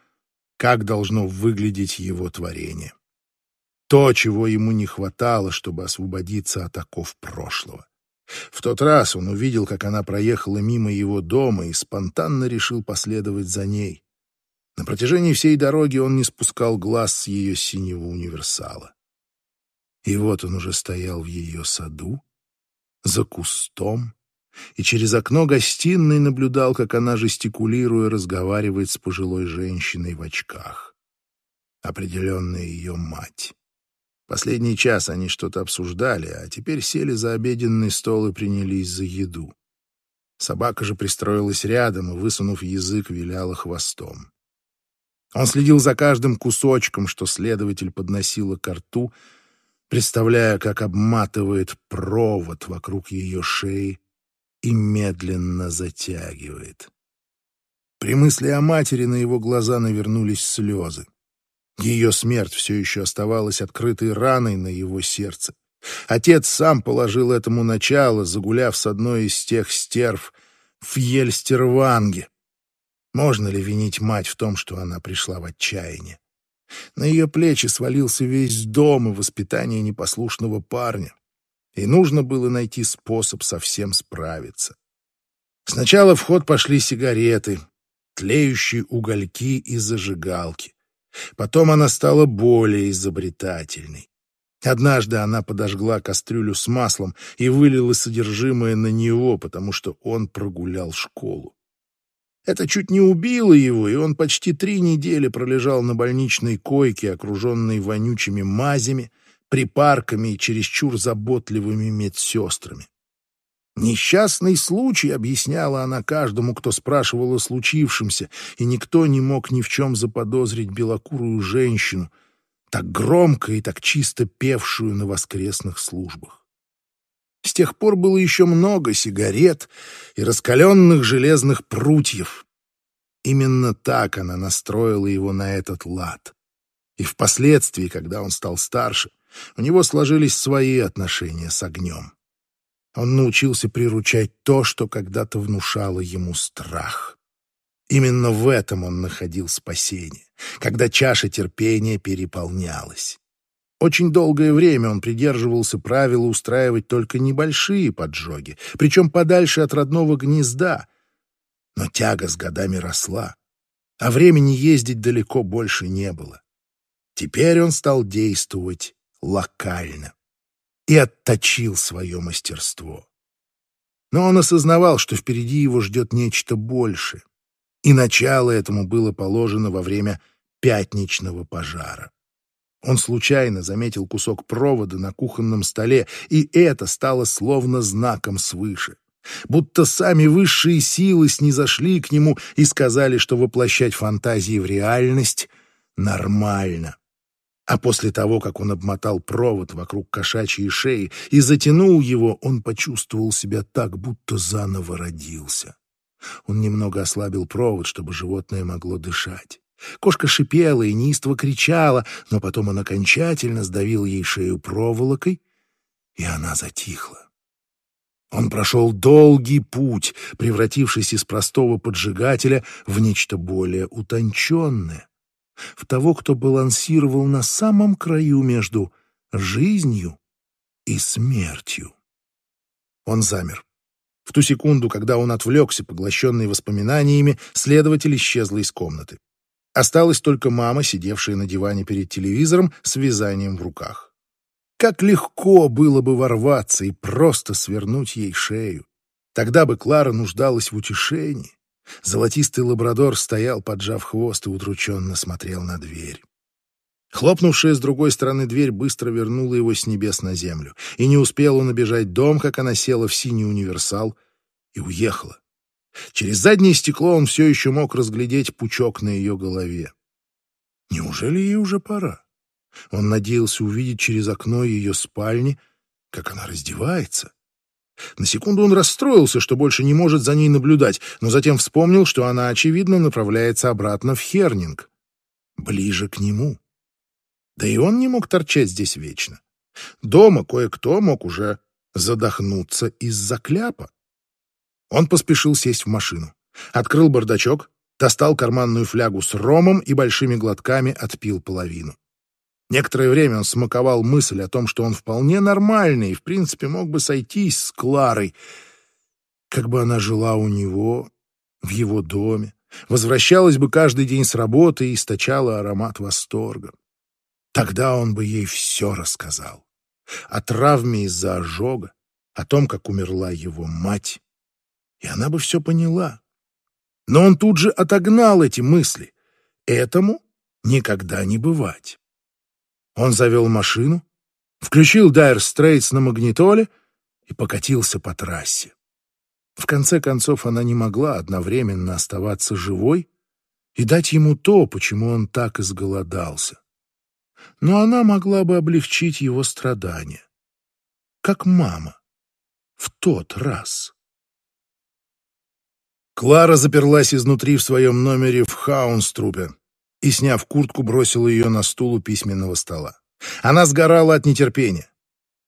Speaker 1: как должно выглядеть его творение. То, чего ему не хватало, чтобы освободиться от оков прошлого. В тот раз он увидел, как она проехала мимо его дома и спонтанно решил последовать за ней. На протяжении всей дороги он не спускал глаз с ее синего универсала. И вот он уже стоял в ее саду, за кустом, и через окно гостиной наблюдал, как она, жестикулируя, разговаривает с пожилой женщиной в очках. Определенная ее мать. Последний час они что-то обсуждали, а теперь сели за обеденный стол и принялись за еду. Собака же пристроилась рядом и, высунув язык, виляла хвостом. Он следил за каждым кусочком, что следователь подносила к рту, представляя, как обматывает провод вокруг ее шеи и медленно затягивает. При мысли о матери на его глаза навернулись слезы. Ее смерть все еще оставалась открытой раной на его сердце. Отец сам положил этому начало, загуляв с одной из тех стерв в Ельстерванге. Можно ли винить мать в том, что она пришла в отчаяние? На ее плечи свалился весь дом и воспитание непослушного парня. И нужно было найти способ совсем справиться. Сначала в ход пошли сигареты, тлеющие угольки и зажигалки. Потом она стала более изобретательной. Однажды она подожгла кастрюлю с маслом и вылила содержимое на него, потому что он прогулял школу. Это чуть не убило его, и он почти три недели пролежал на больничной койке, окруженной вонючими мазями, припарками и чересчур заботливыми медсестрами. Несчастный случай, объясняла она каждому, кто спрашивал о случившемся, и никто не мог ни в чем заподозрить белокурую женщину, так громко и так чисто певшую на воскресных службах. С тех пор было еще много сигарет и раскаленных железных прутьев. Именно так она настроила его на этот лад. И впоследствии, когда он стал старше, у него сложились свои отношения с огнем. Он научился приручать то, что когда-то внушало ему страх. Именно в этом он находил спасение, когда чаша терпения переполнялась. Очень долгое время он придерживался правила устраивать только небольшие поджоги, причем подальше от родного гнезда. Но тяга с годами росла, а времени ездить далеко больше не было. Теперь он стал действовать локально и отточил свое мастерство. Но он осознавал, что впереди его ждет нечто большее, и начало этому было положено во время пятничного пожара. Он случайно заметил кусок провода на кухонном столе, и это стало словно знаком свыше. Будто сами высшие силы снизошли к нему и сказали, что воплощать фантазии в реальность нормально. А после того, как он обмотал провод вокруг кошачьей шеи и затянул его, он почувствовал себя так, будто заново родился. Он немного ослабил провод, чтобы животное могло дышать. Кошка шипела и неистово кричала, но потом он окончательно сдавил ей шею проволокой, и она затихла. Он прошел долгий путь, превратившись из простого поджигателя в нечто более утонченное, в того, кто балансировал на самом краю между жизнью и смертью. Он замер. В ту секунду, когда он отвлекся, поглощенный воспоминаниями, следователь исчезла из комнаты. Осталась только мама, сидевшая на диване перед телевизором с вязанием в руках. Как легко было бы ворваться и просто свернуть ей шею. Тогда бы Клара нуждалась в утешении. Золотистый лабрадор стоял, поджав хвост, и удрученно смотрел на дверь. Хлопнувшая с другой стороны дверь быстро вернула его с небес на землю, и не успел он обежать дом, как она села в синий универсал и уехала. Через заднее стекло он все еще мог разглядеть пучок на ее голове. Неужели ей уже пора? Он надеялся увидеть через окно ее спальни, как она раздевается. На секунду он расстроился, что больше не может за ней наблюдать, но затем вспомнил, что она, очевидно, направляется обратно в Хернинг, ближе к нему. Да и он не мог торчать здесь вечно. Дома кое-кто мог уже задохнуться из-за кляпа. Он поспешил сесть в машину. Открыл бардачок, достал карманную флягу с ромом и большими глотками отпил половину. Некоторое время он смаковал мысль о том, что он вполне нормальный и, в принципе, мог бы сойтись с Кларой. Как бы она жила у него, в его доме, возвращалась бы каждый день с работы и источала аромат восторга. Тогда он бы ей все рассказал. О травме из-за ожога, о том, как умерла его мать, и она бы все поняла. Но он тут же отогнал эти мысли. Этому никогда не бывать. Он завел машину, включил Дайр Стрейтс на магнитоле и покатился по трассе. В конце концов, она не могла одновременно оставаться живой и дать ему то, почему он так изголодался. Но она могла бы облегчить его страдания, как мама в тот раз. Клара заперлась изнутри в своем номере в Хаунструпе и, сняв куртку, бросила ее на стул у письменного стола. Она сгорала от нетерпения.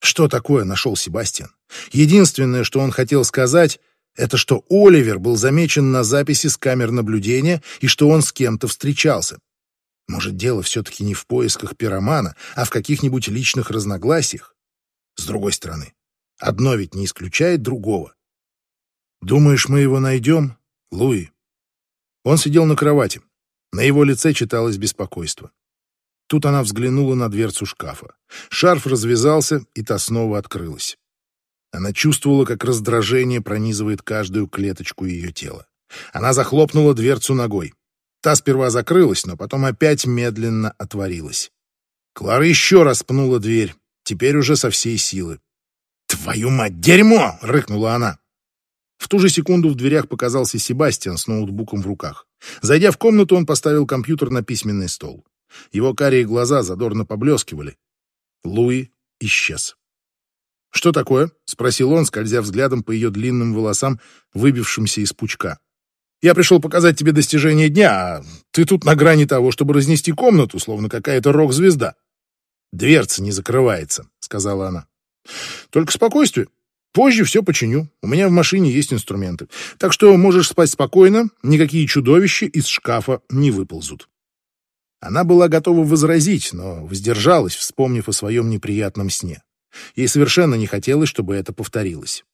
Speaker 1: Что такое нашел Себастьян? Единственное, что он хотел сказать, это что Оливер был замечен на записи с камер наблюдения и что он с кем-то встречался. Может, дело все-таки не в поисках пиромана, а в каких-нибудь личных разногласиях? С другой стороны, одно ведь не исключает другого. «Думаешь, мы его найдем?» Луи. Он сидел на кровати. На его лице читалось беспокойство. Тут она взглянула на дверцу шкафа. Шарф развязался, и та снова открылась. Она чувствовала, как раздражение пронизывает каждую клеточку ее тела. Она захлопнула дверцу ногой. Та сперва закрылась, но потом опять медленно отворилась. Клара еще раз пнула дверь, теперь уже со всей силы. «Твою мать, дерьмо!» — рыкнула она. В ту же секунду в дверях показался Себастьян с ноутбуком в руках. Зайдя в комнату, он поставил компьютер на письменный стол. Его карие глаза задорно поблескивали. Луи исчез. «Что такое?» — спросил он, скользя взглядом по ее длинным волосам, выбившимся из пучка. Я пришел показать тебе достижение дня, а ты тут на грани того, чтобы разнести комнату, словно какая-то рок-звезда. Дверца не закрывается, сказала она. Только спокойствие. Позже все починю. У меня в машине есть инструменты. Так что можешь спать спокойно, никакие чудовища из шкафа не выползут. Она была готова возразить, но воздержалась, вспомнив о своем неприятном сне. Ей совершенно не хотелось, чтобы это повторилось.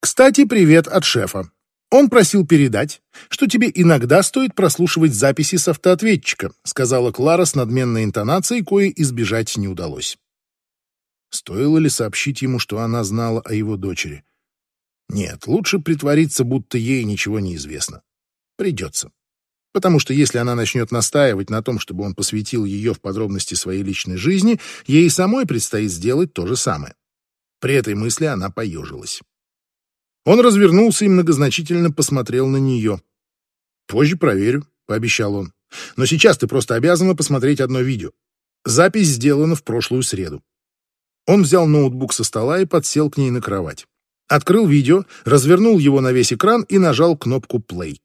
Speaker 1: «Кстати, привет от шефа. Он просил передать, что тебе иногда стоит прослушивать записи с автоответчика», сказала Клара с надменной интонацией, кое избежать не удалось. Стоило ли сообщить ему, что она знала о его дочери? Нет, лучше притвориться, будто ей ничего не известно. Придется. Потому что если она начнет настаивать на том, чтобы он посвятил ее в подробности своей личной жизни, ей самой предстоит сделать то же самое. При этой мысли она поежилась. Он развернулся и многозначительно посмотрел на нее. «Позже проверю», — пообещал он. «Но сейчас ты просто обязана посмотреть одно видео. Запись сделана в прошлую среду. Он взял ноутбук со стола и подсел к ней на кровать. Открыл видео, развернул его на весь экран и нажал кнопку «Play».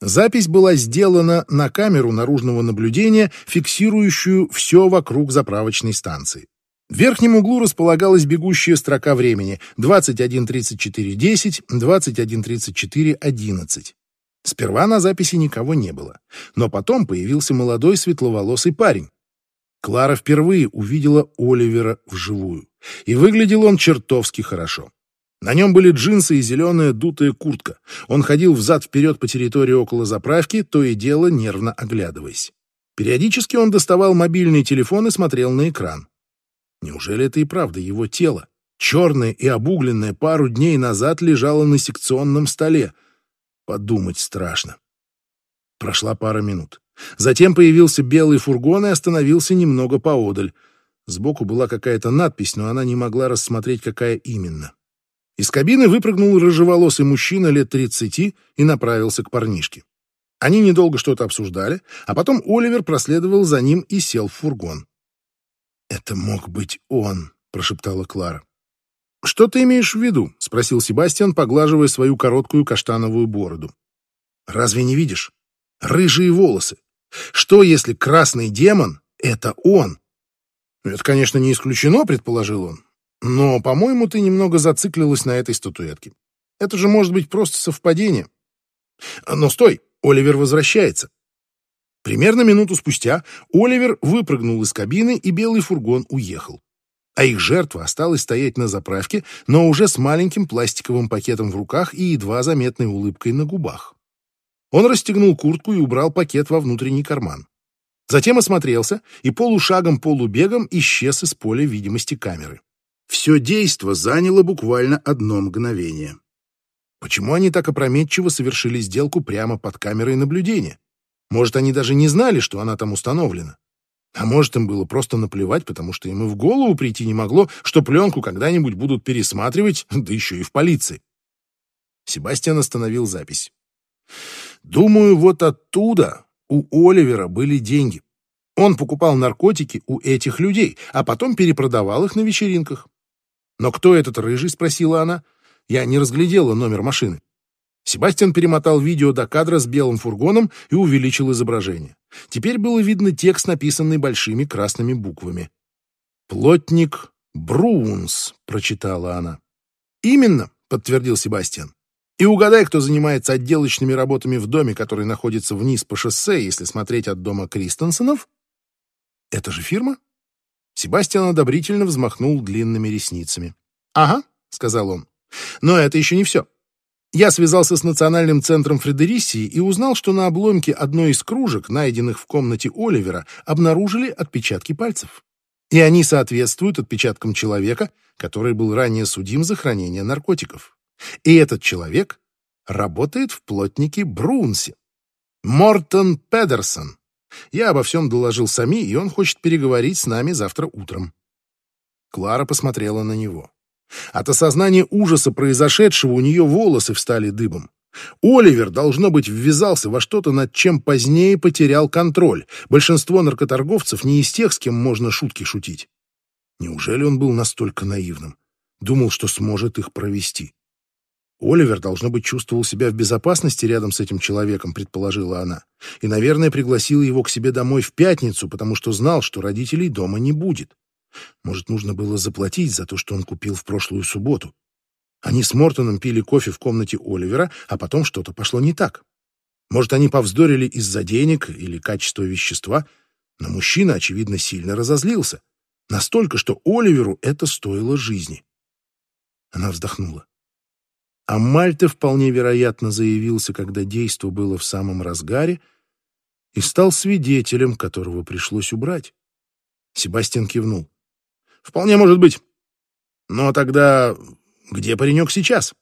Speaker 1: Запись была сделана на камеру наружного наблюдения, фиксирующую все вокруг заправочной станции. В верхнем углу располагалась бегущая строка времени 21.34.10, 21.34.11. Сперва на записи никого не было, но потом появился молодой светловолосый парень. Клара впервые увидела Оливера вживую, и выглядел он чертовски хорошо. На нем были джинсы и зеленая дутая куртка. Он ходил взад-вперед по территории около заправки, то и дело нервно оглядываясь. Периодически он доставал мобильный телефон и смотрел на экран. Неужели это и правда его тело? Черное и обугленное пару дней назад лежало на секционном столе. Подумать страшно. Прошла пара минут. Затем появился белый фургон и остановился немного поодаль. Сбоку была какая-то надпись, но она не могла рассмотреть, какая именно. Из кабины выпрыгнул рыжеволосый мужчина лет тридцати и направился к парнишке. Они недолго что-то обсуждали, а потом Оливер проследовал за ним и сел в фургон. «Это мог быть он», — прошептала Клара. «Что ты имеешь в виду?» — спросил Себастьян, поглаживая свою короткую каштановую бороду. «Разве не видишь? Рыжие волосы. Что, если красный демон — это он? Это, конечно, не исключено, предположил он. Но, по-моему, ты немного зациклилась на этой статуэтке. Это же может быть просто совпадение. Но стой, Оливер возвращается. Примерно минуту спустя Оливер выпрыгнул из кабины, и белый фургон уехал. А их жертва осталась стоять на заправке, но уже с маленьким пластиковым пакетом в руках и едва заметной улыбкой на губах. Он расстегнул куртку и убрал пакет во внутренний карман. Затем осмотрелся и полушагом-полубегом исчез из поля видимости камеры. Все действо заняло буквально одно мгновение. Почему они так опрометчиво совершили сделку прямо под камерой наблюдения? Может, они даже не знали, что она там установлена? А может, им было просто наплевать, потому что им и в голову прийти не могло, что пленку когда-нибудь будут пересматривать, да еще и в полиции. Себастьян остановил запись. Думаю, вот оттуда у Оливера были деньги. Он покупал наркотики у этих людей, а потом перепродавал их на вечеринках. «Но кто этот рыжий?» — спросила она. Я не разглядела номер машины. Себастьян перемотал видео до кадра с белым фургоном и увеличил изображение. Теперь было видно текст, написанный большими красными буквами. «Плотник Бруунс», — прочитала она. «Именно», — подтвердил Себастьян. И угадай, кто занимается отделочными работами в доме, который находится вниз по шоссе, если смотреть от дома Кристенсенов? Это же фирма? Себастьян одобрительно взмахнул длинными ресницами. «Ага», — сказал он. «Но это еще не все. Я связался с Национальным центром Фредериссии и узнал, что на обломке одной из кружек, найденных в комнате Оливера, обнаружили отпечатки пальцев. И они соответствуют отпечаткам человека, который был ранее судим за хранение наркотиков. И этот человек работает в плотнике Брунсе. Мортон Педерсон. Я обо всем доложил Сами, и он хочет переговорить с нами завтра утром. Клара посмотрела на него. От осознания ужаса произошедшего у нее волосы встали дыбом. Оливер, должно быть, ввязался во что-то, над чем позднее потерял контроль. Большинство наркоторговцев не из тех, с кем можно шутки шутить. Неужели он был настолько наивным? Думал, что сможет их провести. Оливер, должно быть, чувствовал себя в безопасности рядом с этим человеком, предположила она, и, наверное, пригласил его к себе домой в пятницу, потому что знал, что родителей дома не будет. Может, нужно было заплатить за то, что он купил в прошлую субботу. Они с Мортоном пили кофе в комнате Оливера, а потом что-то пошло не так. Может, они повздорили из-за денег или качества вещества, но мужчина, очевидно, сильно разозлился. Настолько, что Оливеру это стоило жизни. Она вздохнула. А Мальте вполне вероятно заявился, когда действо было в самом разгаре, и стал свидетелем, которого пришлось убрать. Себастьян кивнул. «Вполне может быть. Но тогда где паренек сейчас?»